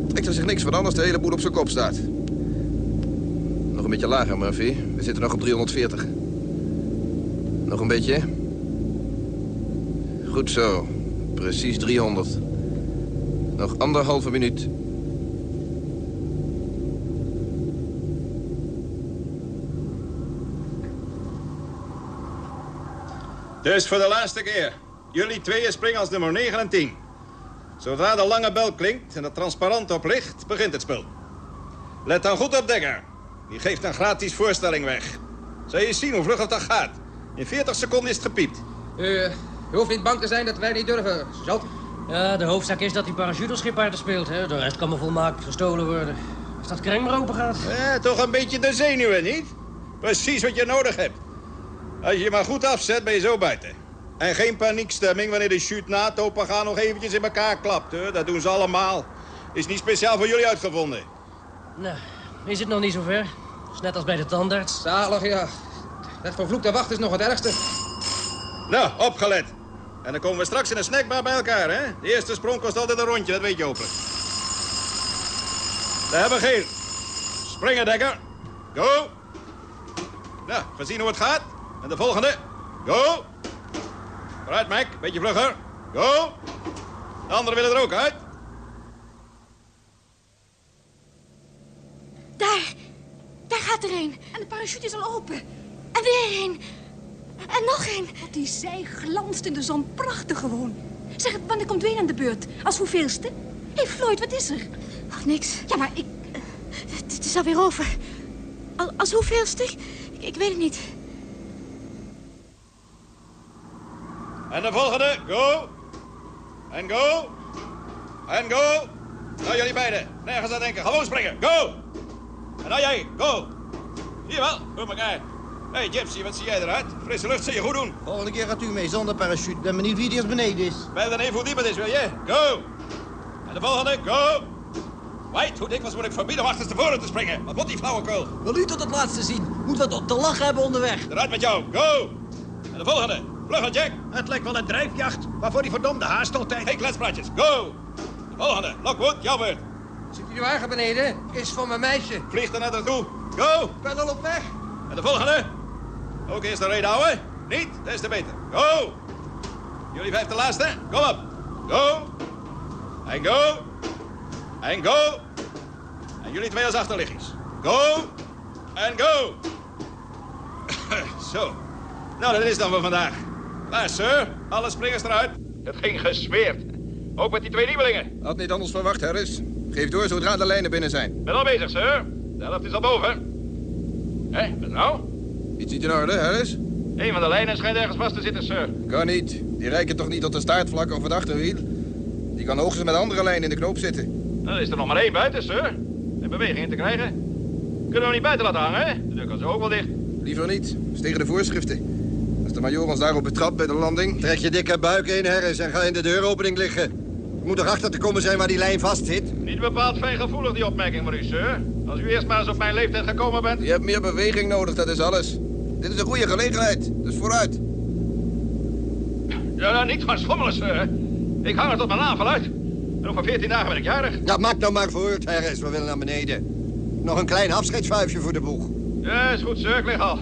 Trekt er zich niks van anders de hele boel op zijn kop staat. Nog een beetje lager, Murphy. We zitten nog op 340. Nog een beetje. Goed zo. Precies 300. Nog anderhalve minuut. Dus voor de laatste keer. Jullie tweeën springen als nummer 9 en 10. Zodra de lange bel klinkt en het transparant oplicht, begint het spel. Let dan goed op, Dekker. Die geeft een gratis voorstelling weg. Zal je zien hoe vlug het dan gaat. In 40 seconden is het gepiept. U, u hoeft niet bang te zijn dat wij niet durven, Zat. Ja, de hoofdzaak is dat die parachuteschippaarden speelt. Hè? De rest kan me volmaakt gestolen worden. Als dat kreng maar open gaat. Eh, toch een beetje de zenuwen, niet? Precies wat je nodig hebt. Als je je maar goed afzet, ben je zo buiten. En geen paniekstemming wanneer de chute na het opengaan nog eventjes in elkaar klapt. Hè? Dat doen ze allemaal. Is niet speciaal voor jullie uitgevonden. Nou, is het nog niet zover? is net als bij de tandarts. Zalig, ja. Dat vervloekte wacht is nog het ergste. Nou, opgelet. En dan komen we straks in een snackbar bij elkaar, hè? De eerste sprong kost altijd een rondje, dat weet je hopelijk. We hebben geel. Springen, Dekker. Go. Nou, we zien hoe het gaat. En de volgende. Go. Vooruit, Mac. Beetje vlugger. Go. De anderen willen er ook uit. Daar, daar gaat er een. En de parachute is al open. En weer een. En nog een. Wat die zij glanst in de zon. Prachtig gewoon. Zeg, wanneer komt Wayne aan de beurt? Als hoeveelste? Hé, hey Floyd, wat is er? Ach, niks. Ja, maar ik... Het, het is alweer over. Al, als hoeveelste? Ik, ik weet het niet. En de volgende. Go. En go. En go. Nou, jullie beiden. Nergens aan denken. Gewoon springen. Go. En nou jij. Go. Hier wel. Goed elkaar. Hé, hey, Gypsy, wat zie jij eruit? Frisse lucht, zie je goed doen. Volgende keer gaat u mee zonder parachute. Ben benieuwd wie eerst beneden is. Bij dan even hoe diep het is, wil je? Go. En de volgende. Go. White, hoe dikwijls moet ik verbieden om achterstevoren te springen? Wat moet die flauwekul? Wil u tot het laatste zien? Moet we tot te lachen hebben onderweg. Eruit met jou. Go. En de volgende. Vlugger, Jack. Het lijkt wel een drijfjacht. Waarvoor die verdomde haast altijd. Hé, hey, kletspraatjes. Go. De volgende. Lockwood, jouw beurt. Zit u de wagen beneden? Is voor mijn meisje. Vlieg er net naartoe. Go. Ben al op weg. En de volgende. Ook eerst de reden houden. Niet, des te beter. Go. Jullie vijf de laatste. Kom op. Go. En go. En go. En jullie twee als achterliggers. Go. En go. Zo. Nou, dat is het dan voor vandaag. Daar, sir. Alle springers eruit. Het ging gesmeerd. Ook met die twee nieuwelingen. Had niet anders verwacht, Harris. Geef door zodra de lijnen binnen zijn. Ben al bezig, sir. De helft is al boven. Hé, wat nou? Iets niet in orde, Harris? Een van de lijnen schijnt ergens vast te zitten, sir. Kan niet. Die reiken toch niet tot de staartvlak of het achterwiel? Die kan hoogstens met andere lijnen in de knoop zitten. Dan is er nog maar één buiten, sir. In beweging in te krijgen. Kunnen we hem niet buiten laten hangen, hè? De deur kan zo ook wel dicht. Liever niet. Dat is tegen de voorschriften. De major ons daarop betrapt bij de landing... Trek je dikke buik in, Harris, en ga in de deuropening liggen. Er moet erachter te komen zijn waar die lijn vast zit. Niet bepaald fijngevoelig, die opmerking van u, sir. Als u eerst maar eens op mijn leeftijd gekomen bent... Je hebt meer beweging nodig, dat is alles. Dit is een goede gelegenheid, dus vooruit. Ja, nou, niet van schommelen, sir. Ik hang er tot mijn navel uit. En over veertien dagen ben ik jarig. Ja, maak nou maar voort, Harris. We willen naar beneden. Nog een klein afscheidsvuifje voor de boeg. Ja, is goed, sir. Ik lig al.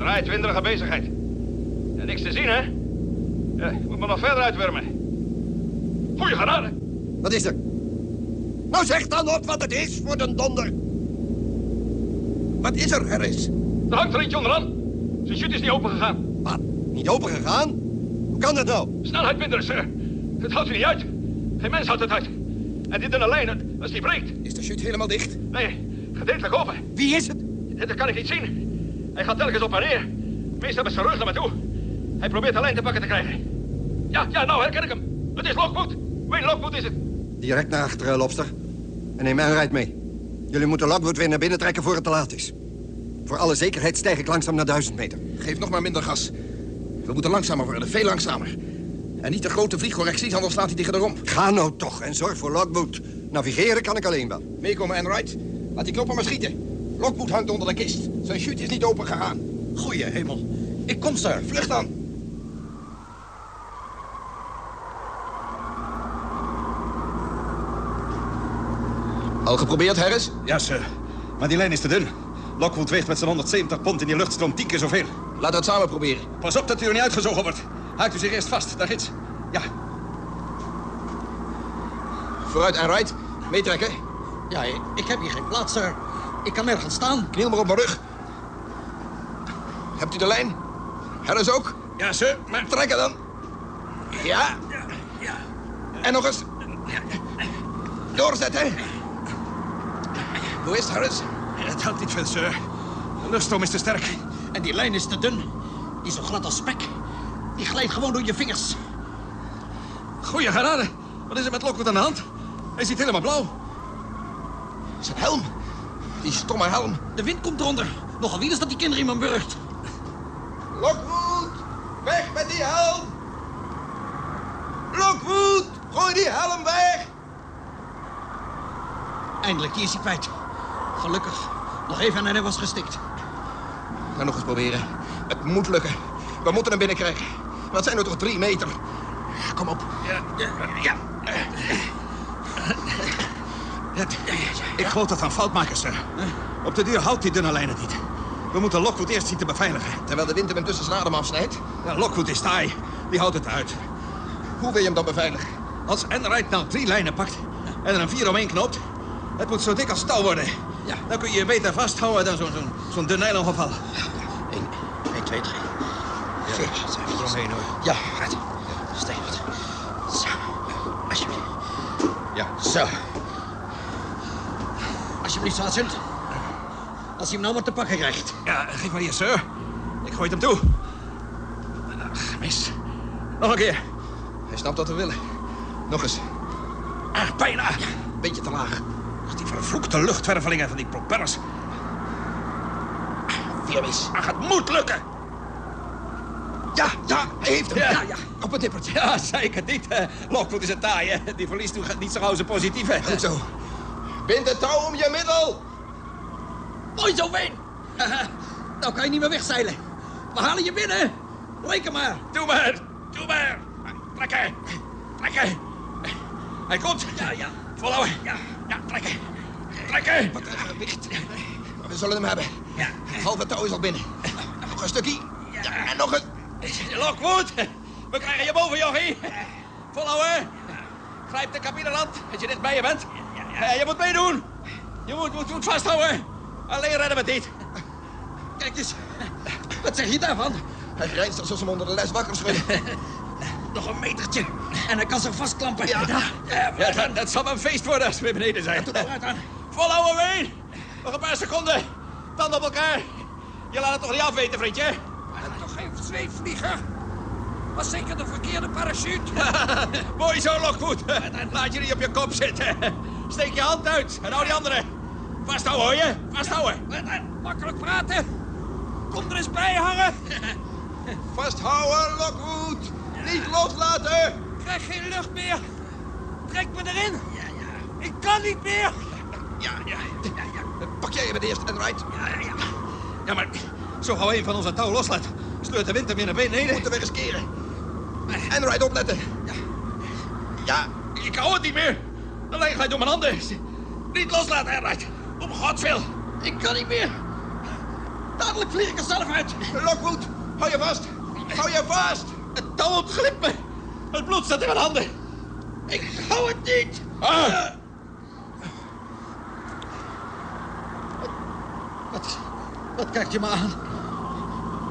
Winderige bezigheid. Ja, niks te zien, hè? Ja, ik moet me nog verder uitwurmen. Goeie genade. Wat is er? Nou, zeg dan op wat het is voor de donder. Wat is er, Harris? Er hangt er eentje onderaan. Zijn chute is niet opengegaan. Wat? Niet opengegaan? Hoe kan dat nou? Snelheid minderen, sir. Het houdt u niet uit. Geen mens houdt het uit. En dit in de lijn, als die breekt... Is de chute helemaal dicht? Nee, gedeeltelijk open. Wie is het? Dat kan ik niet zien. Hij gaat telkens op en neer. Meestal met zijn rug naar me toe. Hij probeert de lijn te pakken te krijgen. Ja, ja, nou herken ik hem. Het is Lockwood. Wayne Lockwood is het. Direct naar achteren, Lobster. En neem mijn rijd mee. Jullie moeten Lockwood weer naar binnen trekken voor het te laat is. Voor alle zekerheid stijg ik langzaam naar duizend meter. Geef nog maar minder gas. We moeten langzamer worden, veel langzamer. En niet de grote vliegcorrecties, anders slaat hij tegen de romp. Ga nou toch en zorg voor Lockwood. Navigeren kan ik alleen wel. Meekomen, Enright. Laat die knoppen maar schieten. Lockwood hangt onder de kist. Zijn chute is niet open gegaan. Goeie hemel. Ik kom, sir. Vlug dan. Al geprobeerd, Harris? Ja, sir. Maar die lijn is te dun. Lockwood weegt met zijn 170 pond in die luchtstroom tien keer zoveel. Laten we het samen proberen. Pas op dat u er niet uitgezogen wordt. Haakt u zich eerst vast, daar gids. Ja. Vooruit, Enright. Meetrekken. Ja, ik heb hier geen plaats, sir. Ik kan nergens staan. Kniel maar op mijn rug. Hebt u de lijn? Harris ook? Ja, sir. Maar... Trekken dan. Ja. Ja. En nog eens. Doorzetten. Hoe is het, Harris? Het helpt niet veel, sir. De luchtstroom is te sterk. En die lijn is te dun. Die is zo glad als spek. Die glijdt gewoon door je vingers. Goeie genade. Wat is er met Lockwood aan de hand? Hij ziet helemaal blauw. Zijn helm. Die stomme helm. De wind komt eronder. Nogal wie is dat die kinderen in mijn burcht. Lockwood! Weg met die helm! Lockwood! Gooi die helm weg! Eindelijk, die is hij kwijt. Gelukkig. Nog even en hij was gestikt. Ga nog eens proberen. Het moet lukken. We moeten hem binnenkrijgen. Het zijn er toch drie meter. Kom op. Ja, ja. Ik geloof dat we een fout maken, sir. Op de duur houdt die dunne lijn het niet. We moeten Lockwood eerst zien te beveiligen. Terwijl de wind hem intussen zijn adem afsnijdt? Ja, Lockwood is taai. Die houdt het uit. Hoe wil je hem dan beveiligen? Als Enright nou drie lijnen pakt en er een vier omheen knoopt... het moet zo dik als touw worden. Ja. Dan kun je je beter vasthouden dan zo'n zo'n zo'n dun nylongeval. 1, 2, 3. Ja, zijn we eromheen, hoor. Ja, gaat. Stevig. Zo. Alsjeblieft. Ja, zo. Alsjeblieft, sergeant. Als hij hem nou maar te pakken krijgt. Ja, geef maar hier, sir. Ik gooi het hem toe. Ach, mis. Nog een keer. Hij snapt wat we willen. Nog eens. Ah, bijna. Beetje te laag. Ach, die vervloekte luchtwervelingen van die propellers. Weer mis. Ach, het moet lukken. Ja, ja, hij heeft hem. Ja. Ja, ja. Op het dippertje. Ja, zeker niet. Eh, Lockwood is een taai, hè. Die verliest toen niet zo gauw zijn positieve. Goed zo. Bind het touw om je middel. Mooi zo, Ween. nou kan je niet meer wegzeilen. We halen je binnen. Reken maar. Doe maar. Doe maar. Trekken. Trekken. Hij komt. Ja, ja. Volhouden. Ja, ja, trekken. Trekken. Wat een gewicht. We zullen hem hebben. Ja. Halve touw is al binnen. Nog een stukje. Ja, en nog een. Lockwood. We krijgen je boven, jochie. Volhouden. Grijp de cabineland als je dit bij je bent. Je moet meedoen. Je moet, moet, moet vasthouden. Alleen redden we niet. Kijk eens. Wat zeg je daarvan? Hij grijnst alsof ze hem onder de les wakker schudden. Nog een metertje. En hij kan zich vastklampen. Ja. ja, Ja, dat, dat zal een feest worden als we weer beneden zijn. Doe eruit aan. Volhouden, Wayne. Nog een paar seconden. Tanden op elkaar. Je laat het toch niet afweten, vriendje? Toch geen zweefvlieger? Was zeker de verkeerde parachute. Mooi zo, Lockwood. Laat je niet op je kop zitten. Steek je hand uit en hou die andere. Vasthouden, hoor je? Vasthouden. Makkelijk praten. Kom er eens bij hangen. Vasthouden, Lockwood. Niet loslaten. Ik krijg geen lucht meer. Trek me erin. Ja, ja. Ik kan niet meer. Ja, ja. Pak jij hem het eerst, Enright. Ja, ja. Ja, maar zo gauw een van ons het touw loslaat, sleurt de wind hem weer naar beneden. Moeten we riskeren. Enright, opletten. Ja. Ja. Ik hou het niet meer. De lijn gaat door mijn handen. Niet loslaten, Enright. Om godswil. Ik kan niet meer. Dadelijk vlieg ik er zelf uit. Lockwood, hou je vast. Hou je vast. Het touw ontglipt me. Het bloed staat in mijn handen. Ik hou het niet. Ah. Wat, wat kijk je me aan?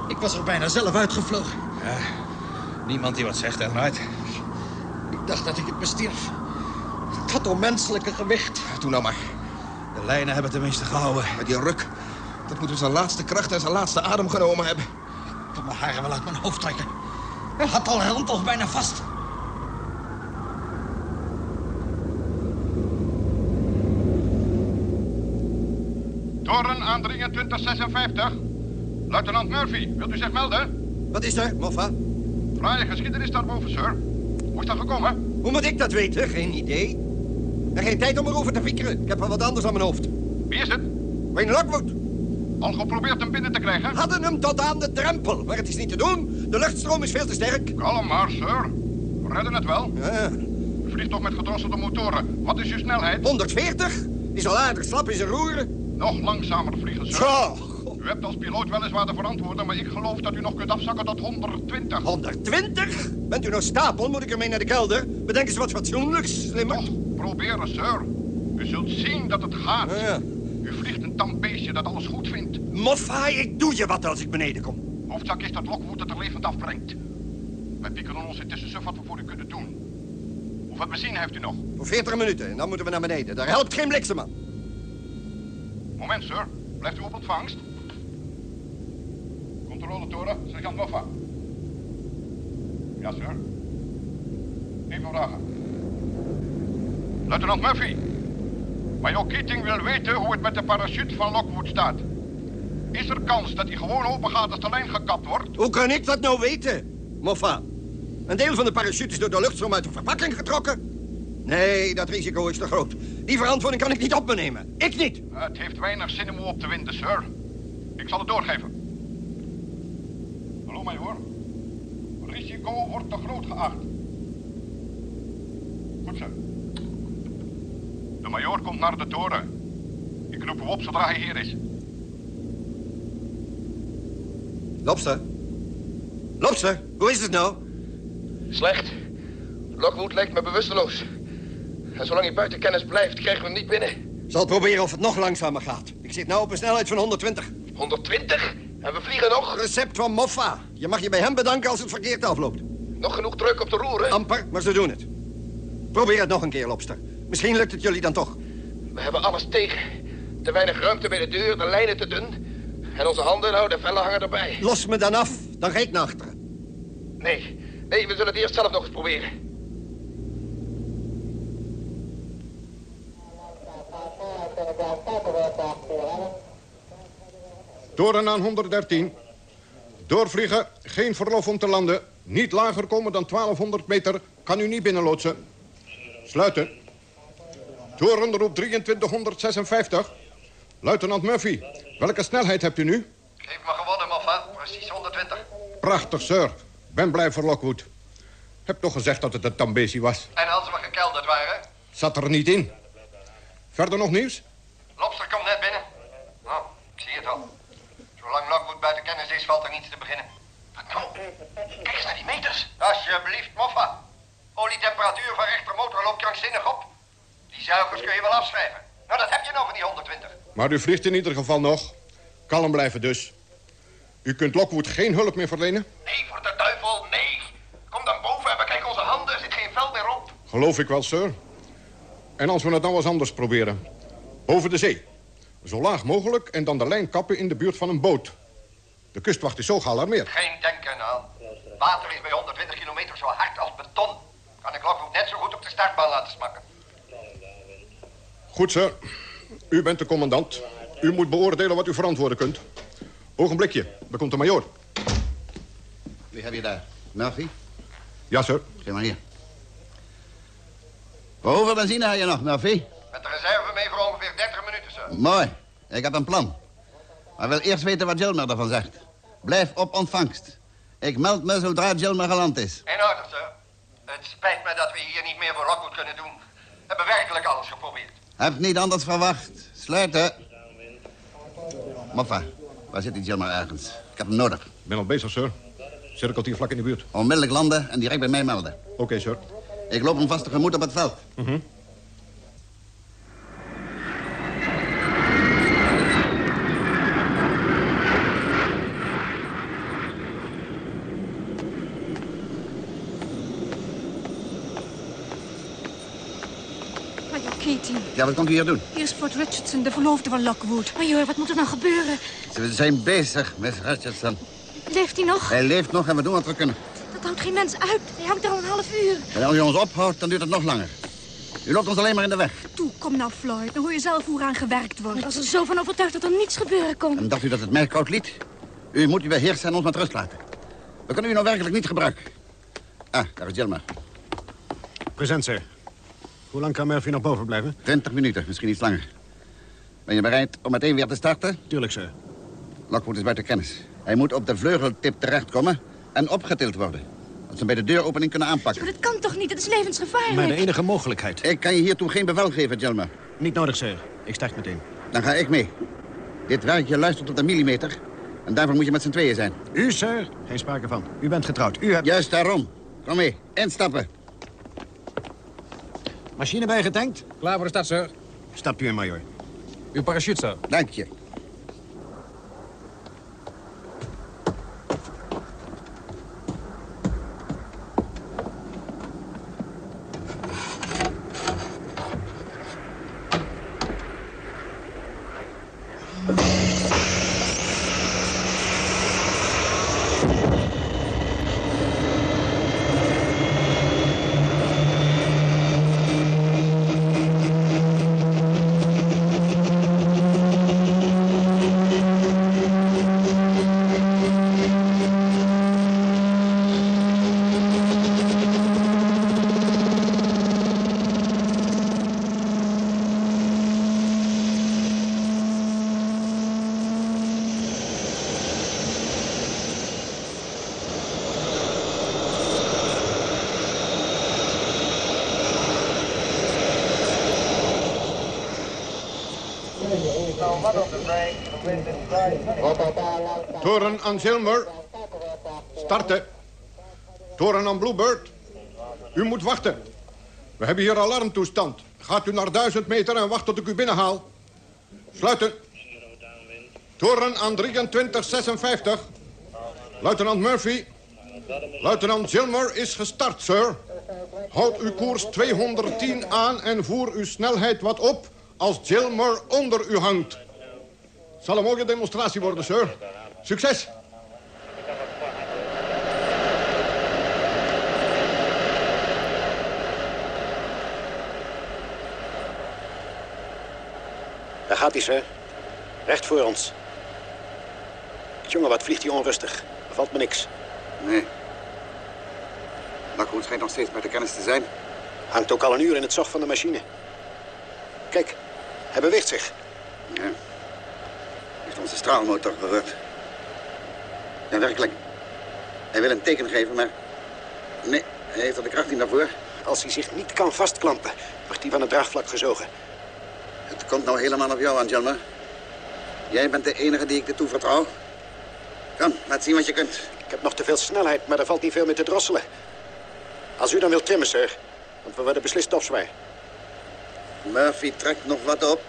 Ik was er bijna zelf uitgevlogen. Ja, niemand die wat zegt, Enright. Ik dacht dat ik het bestierf. Dat onmenselijke gewicht. Doe nou maar. De lijnen hebben tenminste gehouden. Met die ruk. Dat moeten zijn laatste kracht en zijn laatste adem genomen hebben. Ik kan mijn haren wel uit mijn hoofd trekken. Hij had al al bijna vast. Toren aan 2356. Luitenant Murphy, wilt u zich melden? Wat is er, Moffa? Fraaie geschiedenis daarboven, sir. Hoe is dat gekomen? Hoe moet ik dat weten? Geen idee. En geen tijd om erover te fikkeren. Ik heb wel wat anders aan mijn hoofd. Wie is het? Wayne Lockwood. Al geprobeerd hem binnen te krijgen? Hadden hem tot aan de drempel. Maar het is niet te doen. De luchtstroom is veel te sterk. Kalm maar, sir. We redden het wel. Ja. U vliegt toch met gedrosselde motoren. Wat is uw snelheid? 140? Is al aardig slap in zijn roeren. Nog langzamer vliegen, sir. Zo. Hebt als piloot weliswaar de verantwoorden, maar ik geloof dat u nog kunt afzakken tot 120. 120? Bent u nog stapel? Moet ik ermee naar de kelder? Bedenk eens wat fatsoenlijks, slimmer. Proberen, sir. U zult zien dat het gaat. Ja. U vliegt een tam beestje dat alles goed vindt. Moffa, ik doe je wat als ik beneden kom. Hoofdzak is dat Lockwood het er levend afbrengt. Wij piekeren ons intussen suf wat we voor u kunnen doen. Hoeveel benzine heeft u nog? Voor 40 minuten en dan moeten we naar beneden. Daar helpt geen bliksem aan. Moment, sir. Blijft u op ontvangst? Controletoren, sergeant Moffa. Ja, sir. Even vragen. Luitenant Murphy. Major Keating wil weten hoe het met de parachute van Lockwood staat. Is er kans dat hij gewoon open gaat als de lijn gekapt wordt? Hoe kan ik dat nou weten, Moffa? Een deel van de parachute is door de luchtstroom uit de verpakking getrokken. Nee, dat risico is te groot. Die verantwoording kan ik niet op me nemen. Ik niet. Het heeft weinig zin om op te winden, sir. Ik zal het doorgeven. Hallo, majoor. Risico wordt te groot geacht. Goed zo. De majoor komt naar de toren. Ik roep u op zodra hij hier is. Lobster? Lobster, hoe is het nou? Slecht. Lockwood lijkt me bewusteloos. En zolang hij buiten kennis blijft, krijgen we hem niet binnen. Zal proberen of het nog langzamer gaat. Ik zit nou op een snelheid van 120. 120? En we vliegen nog? Recept van Moffa. Je mag je bij hem bedanken als het verkeerd afloopt. Nog genoeg druk op de roeren? Amper, maar ze doen het. Probeer het nog een keer, Lobster. Misschien lukt het jullie dan toch. We hebben alles tegen. Te weinig ruimte bij de deur, de lijnen te dun. En onze handen, nou, de vellen hangen erbij. Los me dan af, dan ga ik naar achteren. Nee, nee, we zullen het eerst zelf nog eens proberen. Toren aan 113. Doorvliegen, geen verlof om te landen. Niet lager komen dan 1200 meter. Kan u niet binnenloodsen. Sluiten. Torenroep 2356. Luitenant Murphy, welke snelheid hebt u nu? Geef me gewonnen, Moffa. Precies 120. Prachtig, sir. Ben blij voor Lockwood. Heb toch gezegd dat het een Tambesi was. En als we gekelderd waren? Zat er niet in. Verder nog nieuws? Lobster komt net binnen. Nou, ik zie het al. Zolang Lockwood buiten kennis is, valt er niets te beginnen. Nou, kijk eens naar die meters. Alsjeblieft, Moffa. Olietemperatuur van rechtermotor loopt krankzinnig op. Die zuigers kun je wel afschrijven. Nou, dat heb je nou van die 120. Maar u vliegt in ieder geval nog. Kalm blijven dus. U kunt Lockwood geen hulp meer verlenen? Nee, voor de duivel, nee. Kom dan boven en bekijk onze handen. Er zit geen vel meer op. Geloof ik wel, sir. En als we het nou eens anders proberen. Boven de zee. Zo laag mogelijk en dan de lijn kappen in de buurt van een boot. De kustwacht is zo gealarmeerd. Geen denken aan. Water is bij 120 kilometer zo hard als beton. Kan ik Lockwood net zo goed op de startbaan laten smakken. Goed, sir. U bent de commandant. U moet beoordelen wat u verantwoorden kunt. Ogenblikje, daar komt de majoor. Wie heb je daar? Murphy? Ja, sir. Geef maar hier. Hoeveel benzine heb je nog, Murphy? Met de reserve mee voor ongeveer 30 minuten, sir. Mooi. Ik heb een plan. Maar wil eerst weten wat Gilmer ervan zegt. Blijf op ontvangst. Ik meld me zodra Gilmer geland is. In orde, sir. Het spijt me dat we hier niet meer voor Lockwood kunnen doen. We hebben werkelijk alles geprobeerd. Heb niet anders verwacht. Sluiten. Moffa, waar zit die Gilmer ergens? Ik heb hem nodig. Ik ben al bezig, sir. Cirkelt hier vlak in de buurt. Onmiddellijk landen en direct bij mij melden. Oké, sir. Ik loop hem vast tegemoet op het veld. Mhm. Major Ja, wat komt u hier doen? hier is Fort Richardson, de verloofde van Lockwood. Major, wat moet er nou gebeuren? We zijn bezig, Miss Richardson. Leeft hij nog? Hij leeft nog en we doen wat we kunnen. Dat houdt geen mens uit. Hij hangt er al een half uur. En als u ons ophoudt, dan duurt het nog langer. U loopt ons alleen maar in de weg. Toe, kom nou, Floyd. Dan hoor je zelf hoe eraan gewerkt wordt. Ik was er zo van overtuigd dat er niets gebeuren kon. En dacht u dat het mij koud liet? U moet u beheersen en ons met rust laten. We kunnen u nou werkelijk niet gebruiken. Ah, daar is Jelmer. Present, sir. Hoe lang kan Murphy nog boven blijven? Twintig minuten, misschien iets langer. Ben je bereid om meteen weer te starten? Tuurlijk, sir. Lockwood is buiten kennis. Hij moet op de vleugeltip terechtkomen en opgetild worden. Dat ze hem bij de deuropening kunnen aanpakken. Maar dat kan toch niet? Het is levensgevaarlijk. Maar de enige mogelijkheid. Ik kan je hiertoe geen bevel geven, Jelmer. Niet nodig, sir. Ik start meteen. Dan ga ik mee. Dit werkje luistert op de millimeter. En daarvoor moet je met z'n tweeën zijn. U, sir? Geen sprake van. U bent getrouwd. U hebt... Juist daarom. Kom mee. Instappen. Machine bijgetankt? Klaar voor de start, sir. Stapt u in, major. Uw parachute, sir. Dank je. Toren aan Zilmer. Starten. Toren aan Bluebird. U moet wachten. We hebben hier alarmtoestand. Gaat u naar 1000 meter en wacht tot ik u binnenhaal. Sluiten. Toren aan 2356. Luitenant Murphy. Luitenant Zilmer is gestart, sir. Houd uw koers 210 aan en voer uw snelheid wat op... als Zilmer onder u hangt. Het zal een mooie demonstratie worden, sir. Succes! Daar gaat hij, sir. Recht voor ons. Jongen, wat vliegt hij onrustig. Er valt me niks. Nee. Lakkoen schijnt nog steeds bij de kennis te zijn. Hangt ook al een uur in het zog van de machine. Kijk, hij beweegt zich. Ja. Onze straalmotor gerukt. Ja, werkelijk. Hij wil een teken geven, maar... Nee, hij heeft er de kracht niet naar voor. Als hij zich niet kan vastklampen, wordt hij van het draagvlak gezogen. Het komt nou helemaal op jou aan, Jelmer. Jij bent de enige die ik dit toevertrouw. Kom, laat zien wat je kunt. Ik heb nog te veel snelheid, maar er valt niet veel meer te drosselen. Als u dan wilt klimmen, sir. Want we worden beslist dofzwaar. Murphy trekt nog wat op.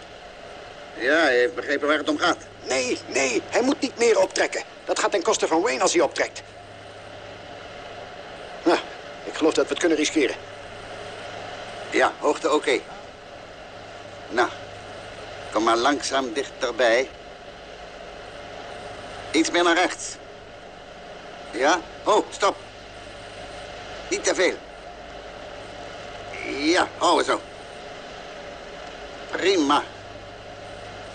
Ja, hij heeft begrepen waar het om gaat. Nee, nee, hij moet niet meer optrekken. Dat gaat ten koste van Wayne als hij optrekt. Nou, ik geloof dat we het kunnen riskeren. Ja, hoogte oké. Nou, kom maar langzaam dichterbij. Iets meer naar rechts. Ja? Oh, stop. Niet te veel. Ja, hou zo. Prima.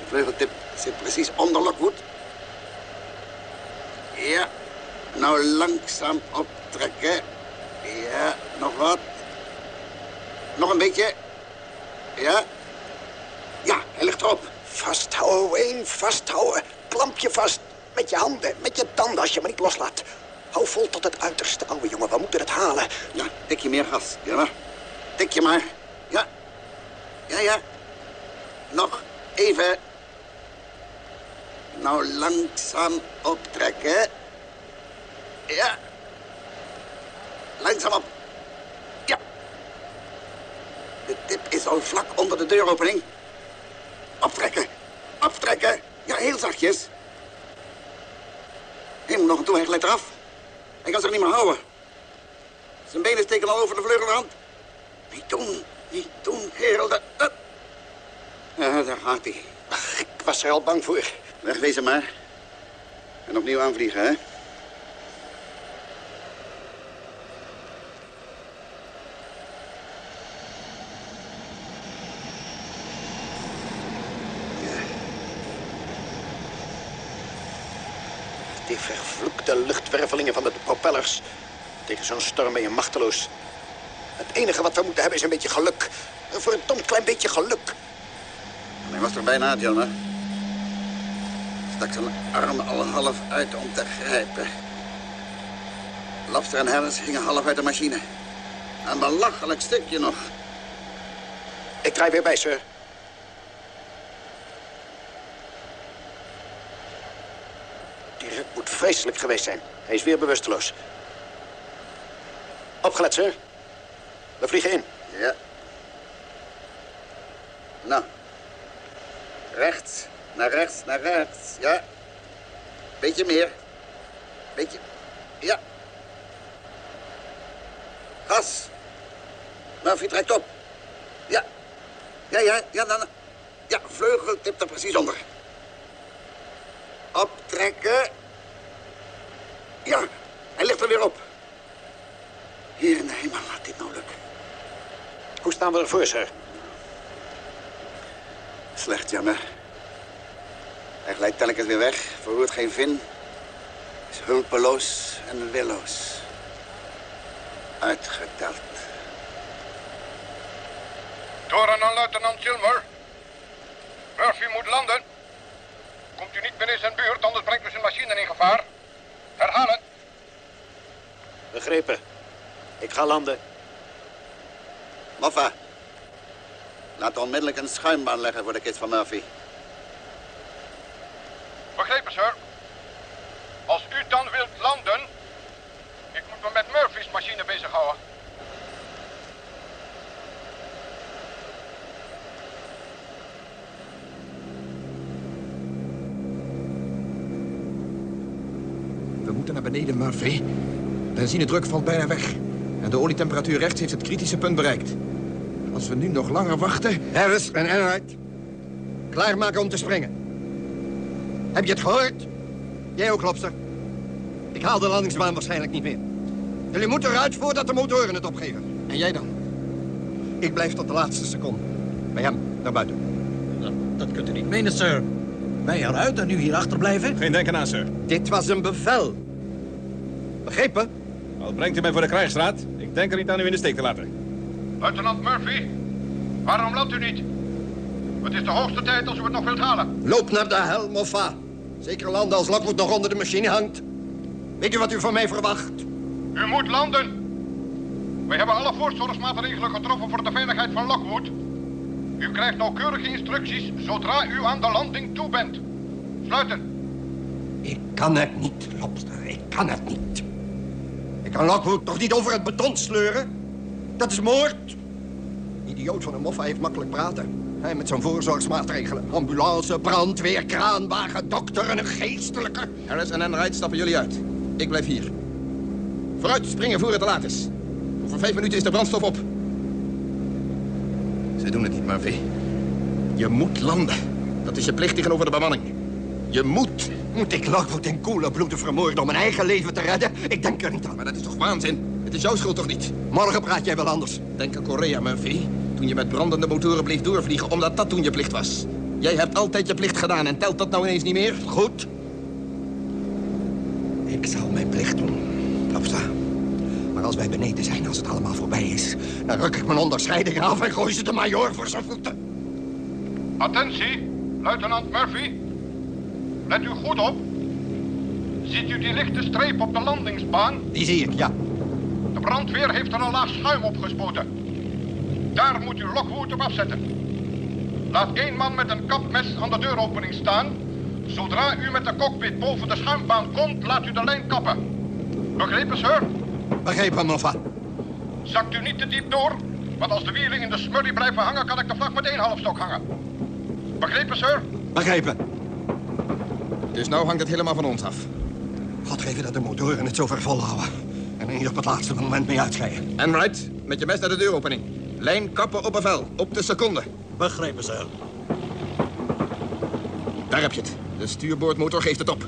Vleugeltip zit precies onder Lockwood. Ja. Nou langzaam optrekken. Ja, nog wat. Nog een beetje. Ja. Ja, hij ligt erop. Vasthouden, Wayne, vasthouden. Klamp je vast. Met je handen, met je tanden als je me niet loslaat. Hou vol tot het uiterste, ouwe jongen. We moeten het halen. Ja, tik je meer gas. Ja, tik je maar. Ja. Ja, ja. Nog even. Nou, langzaam optrekken. Ja. Langzaam op. Ja. De tip is al vlak onder de deuropening. Optrekken. Optrekken. Ja, heel zachtjes. Hij moet nog een toe, hij glijdt eraf. Hij kan zich niet meer houden. Zijn benen steken al over de vleugelrand. Niet doen, niet doen, kerel. Dat, dat. Ja, daar gaat hij. Ik was er al bang voor. Wegwezen maar. En opnieuw aanvliegen, hè? Die vervloekte luchtwervelingen van de propellers. Tegen zo'n storm ben je machteloos. Het enige wat we moeten hebben is een beetje geluk. Een verdomd klein beetje geluk. Hij was er bijna, Jelmer. Stak zijn arm al half uit om te grijpen. Lobster en Harris gingen half uit de machine. Een belachelijk stukje nog. Ik draai weer bij, sir. Die ruk moet vreselijk geweest zijn. Hij is weer bewusteloos. Opgelet, sir. We vliegen in. Ja. Nou. Rechts, naar rechts, naar rechts. Ja. Beetje meer. Beetje. Ja. Gas. Murphy trekt op. Ja. Ja, ja, ja, dan. Ja, vleugel tipt er precies onder. Optrekken. Ja, hij ligt er weer op. Hier in de hemel, laat dit nou lukken. Hoe staan we ervoor, sir? Slecht, jammer. Hij glijdt telkens weer weg, verroert geen vin. Is hulpeloos en willoos. Uitgeteld. Toren aan luitenant Gilmer. Murphy moet landen. Komt u niet in zijn buurt, anders brengt u zijn machine in gevaar. Herhalen. Begrepen. Ik ga landen. Moffa. Laat onmiddellijk een schuimbaan leggen voor de kist van Murphy. Begrepen, sir. Als u dan wilt landen... Ik moet me met Murphy's machine bezighouden. We moeten naar beneden, Murphy. De benzinedruk valt bijna weg. En de olietemperatuur rechts heeft het kritische punt bereikt. Als we nu nog langer wachten... Harris en Enright, klaarmaken om te springen. Heb je het gehoord? Jij ook, Lobster. Ik haal de landingsbaan waarschijnlijk niet meer. Jullie moeten eruit voordat de motoren het opgeven. En jij dan? Ik blijf tot de laatste seconde. Bij hem, naar buiten. Dat, dat kunt u niet menen, sir. Wij eruit en u hier achterblijven? Geen denken aan, sir. Dit was een bevel. Begrepen? Al brengt u mij voor de krijgsraad. Ik denk er niet aan u in de steek te laten. Luitenant Murphy, waarom landt u niet? Het is de hoogste tijd als u het nog wilt halen. Loop naar de hel, Moffa. Zeker landen als Lockwood nog onder de machine hangt. Weet u wat u van mij verwacht? U moet landen. Wij hebben alle voorzorgsmaatregelen getroffen voor de veiligheid van Lockwood. U krijgt nauwkeurige instructies zodra u aan de landing toe bent. Sluiten. Ik kan het niet, Lobster. Ik kan het niet. Ik kan Lockwood toch niet over het beton sleuren? Dat is moord. Idioot van een moffa heeft makkelijk praten. Hij met zijn voorzorgsmaatregelen. Ambulance, brandweer, kraanwagen, dokter en een geestelijke. Harris en Enright stappen jullie uit. Ik blijf hier. Vooruit, springen voor het te laat is. Over vijf minuten is de brandstof op. Ze doen het niet, Murphy. Je moet landen. Dat is je plicht tegenover de bemanning. Je moet. Moet ik Lockwood in koele bloeden vermoorden om mijn eigen leven te redden? Ik denk er niet aan. Maar dat is toch waanzin? Het is jouw schuld toch niet? Morgen praat jij wel anders. Denk aan Korea, Murphy. Toen je met brandende motoren bleef doorvliegen, omdat dat toen je plicht was. Jij hebt altijd je plicht gedaan en telt dat nou ineens niet meer? Goed. Ik zal mijn plicht doen, Klapsta. Maar als wij beneden zijn, als het allemaal voorbij is... dan ruk ik mijn onderscheiding af en gooi ze de majoor voor zijn voeten. Attentie, luitenant Murphy. Let u goed op. Ziet u die lichte streep op de landingsbaan? Die zie ik, ja. De brandweer heeft er een laag schuim opgespoten. Daar moet u Lockwood op afzetten. Laat één man met een kapmes aan de deuropening staan. Zodra u met de cockpit boven de schuimbaan komt, laat u de lijn kappen. Begrepen, sir? Begrepen, Moffa. Zakt u niet te diep door, want als de wielen in de smurrie blijven hangen, kan ik de vlag met één halfstok hangen. Begrepen, sir? Begrepen. Dus nou hangt het helemaal van ons af. God geven dat de motoren het zover volhouden. En er niet op het laatste moment mee uitscheiden. Enright, met je mes naar de deuropening. Lijn kappen op bevel, op de seconde. Begrepen, sir. Daar heb je het. De stuurboordmotor geeft het op.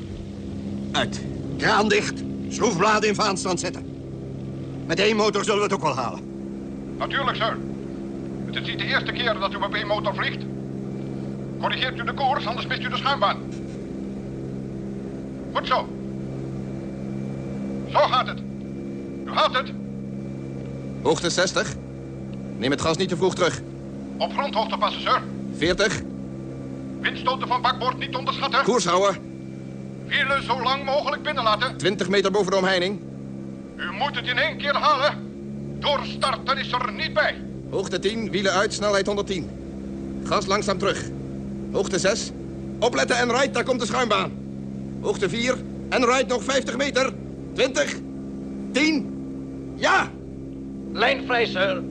Uit. Kraan dicht. Schroefbladen in vaanstand zetten. Met één motor zullen we het ook wel halen. Natuurlijk, sir. Het is niet de eerste keer dat u op één motor vliegt. Corrigeert u de koers, anders mist u de schuimbaan. Goed zo. Zo gaat het. U haalt het. Hoogte 60. Neem het gas niet te vroeg terug. Op grondhoogte passen, sir. 40. Windstoten van bakboord niet onderschatten. Koers houden. Wielen zo lang mogelijk binnenlaten. 20 meter boven de omheining. U moet het in één keer halen. Doorstarten is er niet bij. Hoogte 10, wielen uit, snelheid 110. Gas langzaam terug. Hoogte 6. Opletten en right, daar komt de schuimbaan. Hoogte 4. En right nog 50 meter. 20. 10. Ja! Lijn vrij, sir.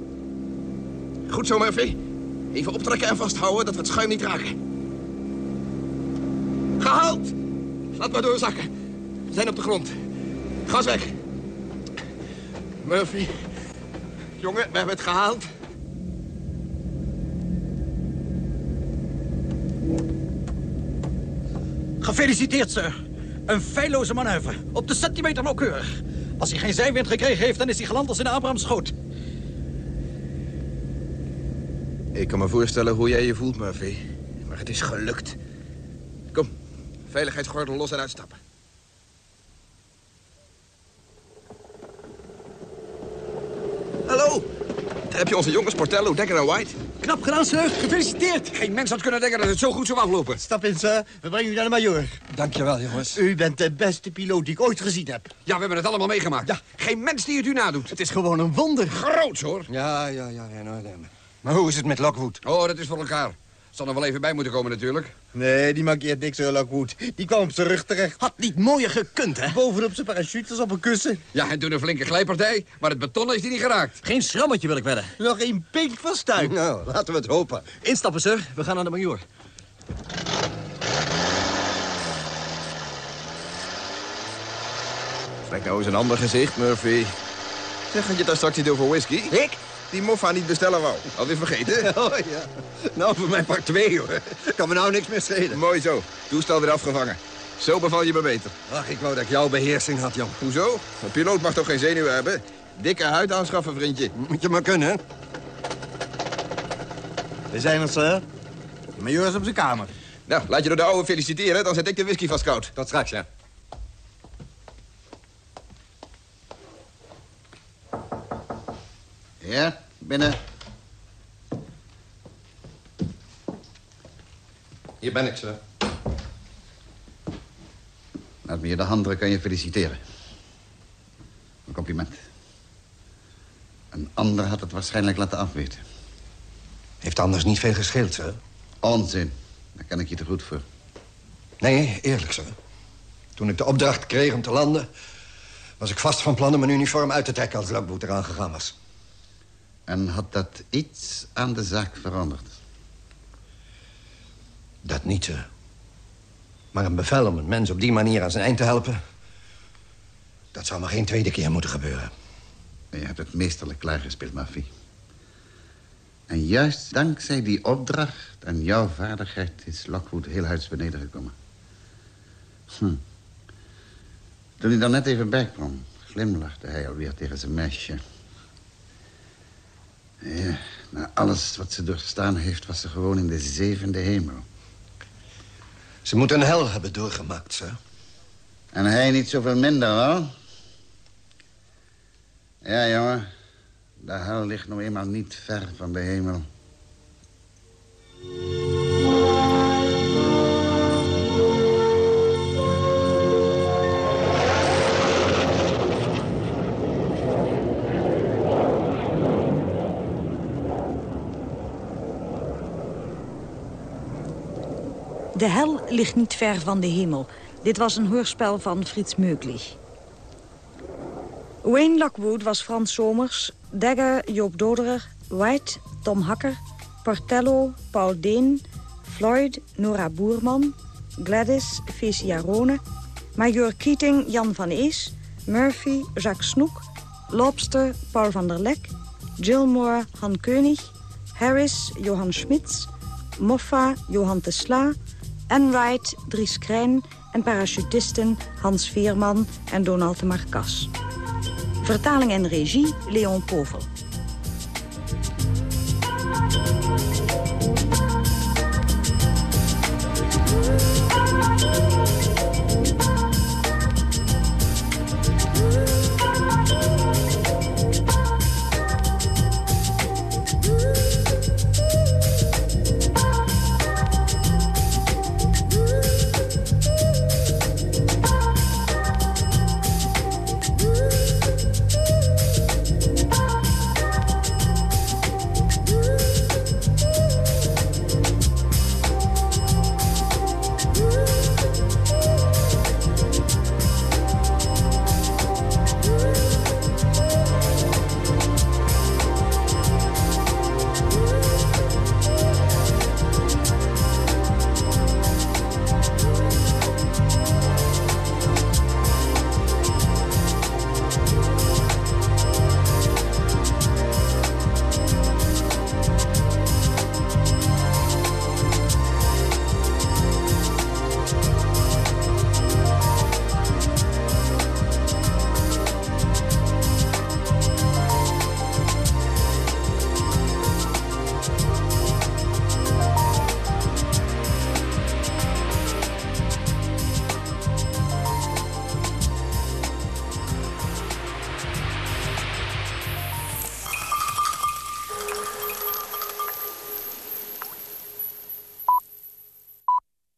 Goed zo, Murphy. Even optrekken en vasthouden dat we het schuim niet raken. Gehaald! Laat maar doorzakken. We zijn op de grond. Gas weg. Murphy. Jongen, we hebben het gehaald. Gefeliciteerd, sir. Een feilloze manoeuvre. Op de centimeter nauwkeurig. Als hij geen zijwind gekregen heeft, dan is hij geland als in Abrahams schoot. Ik kan me voorstellen hoe jij je voelt, Murphy. Maar het is gelukt. Kom, veiligheidsgordel los en uitstappen. Hallo, daar heb je onze jongens, Portello, Dekker en White. Knap gedaan, sir. Gefeliciteerd. Geen mens had kunnen denken dat het zo goed zou aflopen. Stap in, sir. We brengen u naar de majoor. Dankjewel, jongens. U bent de beste piloot die ik ooit gezien heb. Ja, we hebben het allemaal meegemaakt. Ja. Geen mens die het u nadoet. Het is gewoon een wonder. Groots, hoor. Ja, ja, ja, ja, nou, nee. Maar hoe is het met Lockwood? Oh, dat is voor elkaar. Zal er wel even bij moeten komen natuurlijk. Nee, die mankeert niks, zo Lockwood. Die kwam op zijn rug terecht. Had niet mooier gekund, hè? Bovenop zijn parachutes op een kussen. Ja, en toen een flinke glijpartij, maar het beton is die niet geraakt. Geen schrammetje wil ik wedden. Nog één pink van. Nou, laten we het hopen. Instappen, sir. We gaan naar de major. Trek nou eens een ander gezicht, Murphy. Zeg, had je daar straks niet over whisky? Ik? Die moffa niet bestellen wou. Alweer vergeten? Oh ja. Nou, voor mij pak twee, hoor. Kan me nou niks meer schelen. Mooi zo. Toestel weer afgevangen. Zo beval je me beter. Ach, ik wou dat ik jouw beheersing had, jong. Hoezo? Een piloot mag toch geen zenuwen hebben? Dikke huid aanschaffen, vriendje. Moet je maar kunnen, hè? We zijn er, sir. De major is op zijn kamer. Nou, laat je door de oude feliciteren, dan zet ik de whisky vast koud. Tot straks, ja. Ja, binnen. Hier ben ik, sir. Laat me je de hand drukken en je feliciteren. Een compliment. Een ander had het waarschijnlijk laten afweten. Heeft anders niet veel gescheeld, sir. Onzin. Daar ken ik je te goed voor. Nee, eerlijk, sir. Toen ik de opdracht kreeg om te landen... was ik vast van plan om mijn uniform uit te trekken als Lockwood eraan gegaan was. En had dat iets aan de zaak veranderd? Dat niet. Maar een bevel om een mens op die manier aan zijn eind te helpen... dat zou maar geen tweede keer moeten gebeuren. Je hebt het meesterlijk klaargespeeld, Murphy. En juist dankzij die opdracht en jouw vaardigheid... is Lockwood heel huids beneden gekomen. Hm. Toen hij dan net even bijkwam, glimlachte hij alweer tegen zijn meisje. Ja, na alles wat ze doorstaan heeft... was ze gewoon in de zevende hemel. Ze moet een hel hebben doorgemaakt, sir. En hij niet zoveel minder, wel? Ja, jongen. De hel ligt nou eenmaal niet ver van de hemel. De hel ligt niet ver van de hemel. Dit was een hoorspel van Frits Meuglich. Wayne Lockwood was Frans Somers, Dagger Joop Doderer, White Tom Hakker, Portello Paul Deen, Floyd Nora Boerman, Gladys Fecia Rone, Major Keating Jan van Ees, Murphy Jacques Snoek, Lobster Paul van der Lek, Gilmore Han König, Harris Johan Schmitz, Moffa Johan de Sla, Enright Dries Krijn en parachutisten Hans Veerman en Donald de Marcas. Vertaling en regie Leon Povel.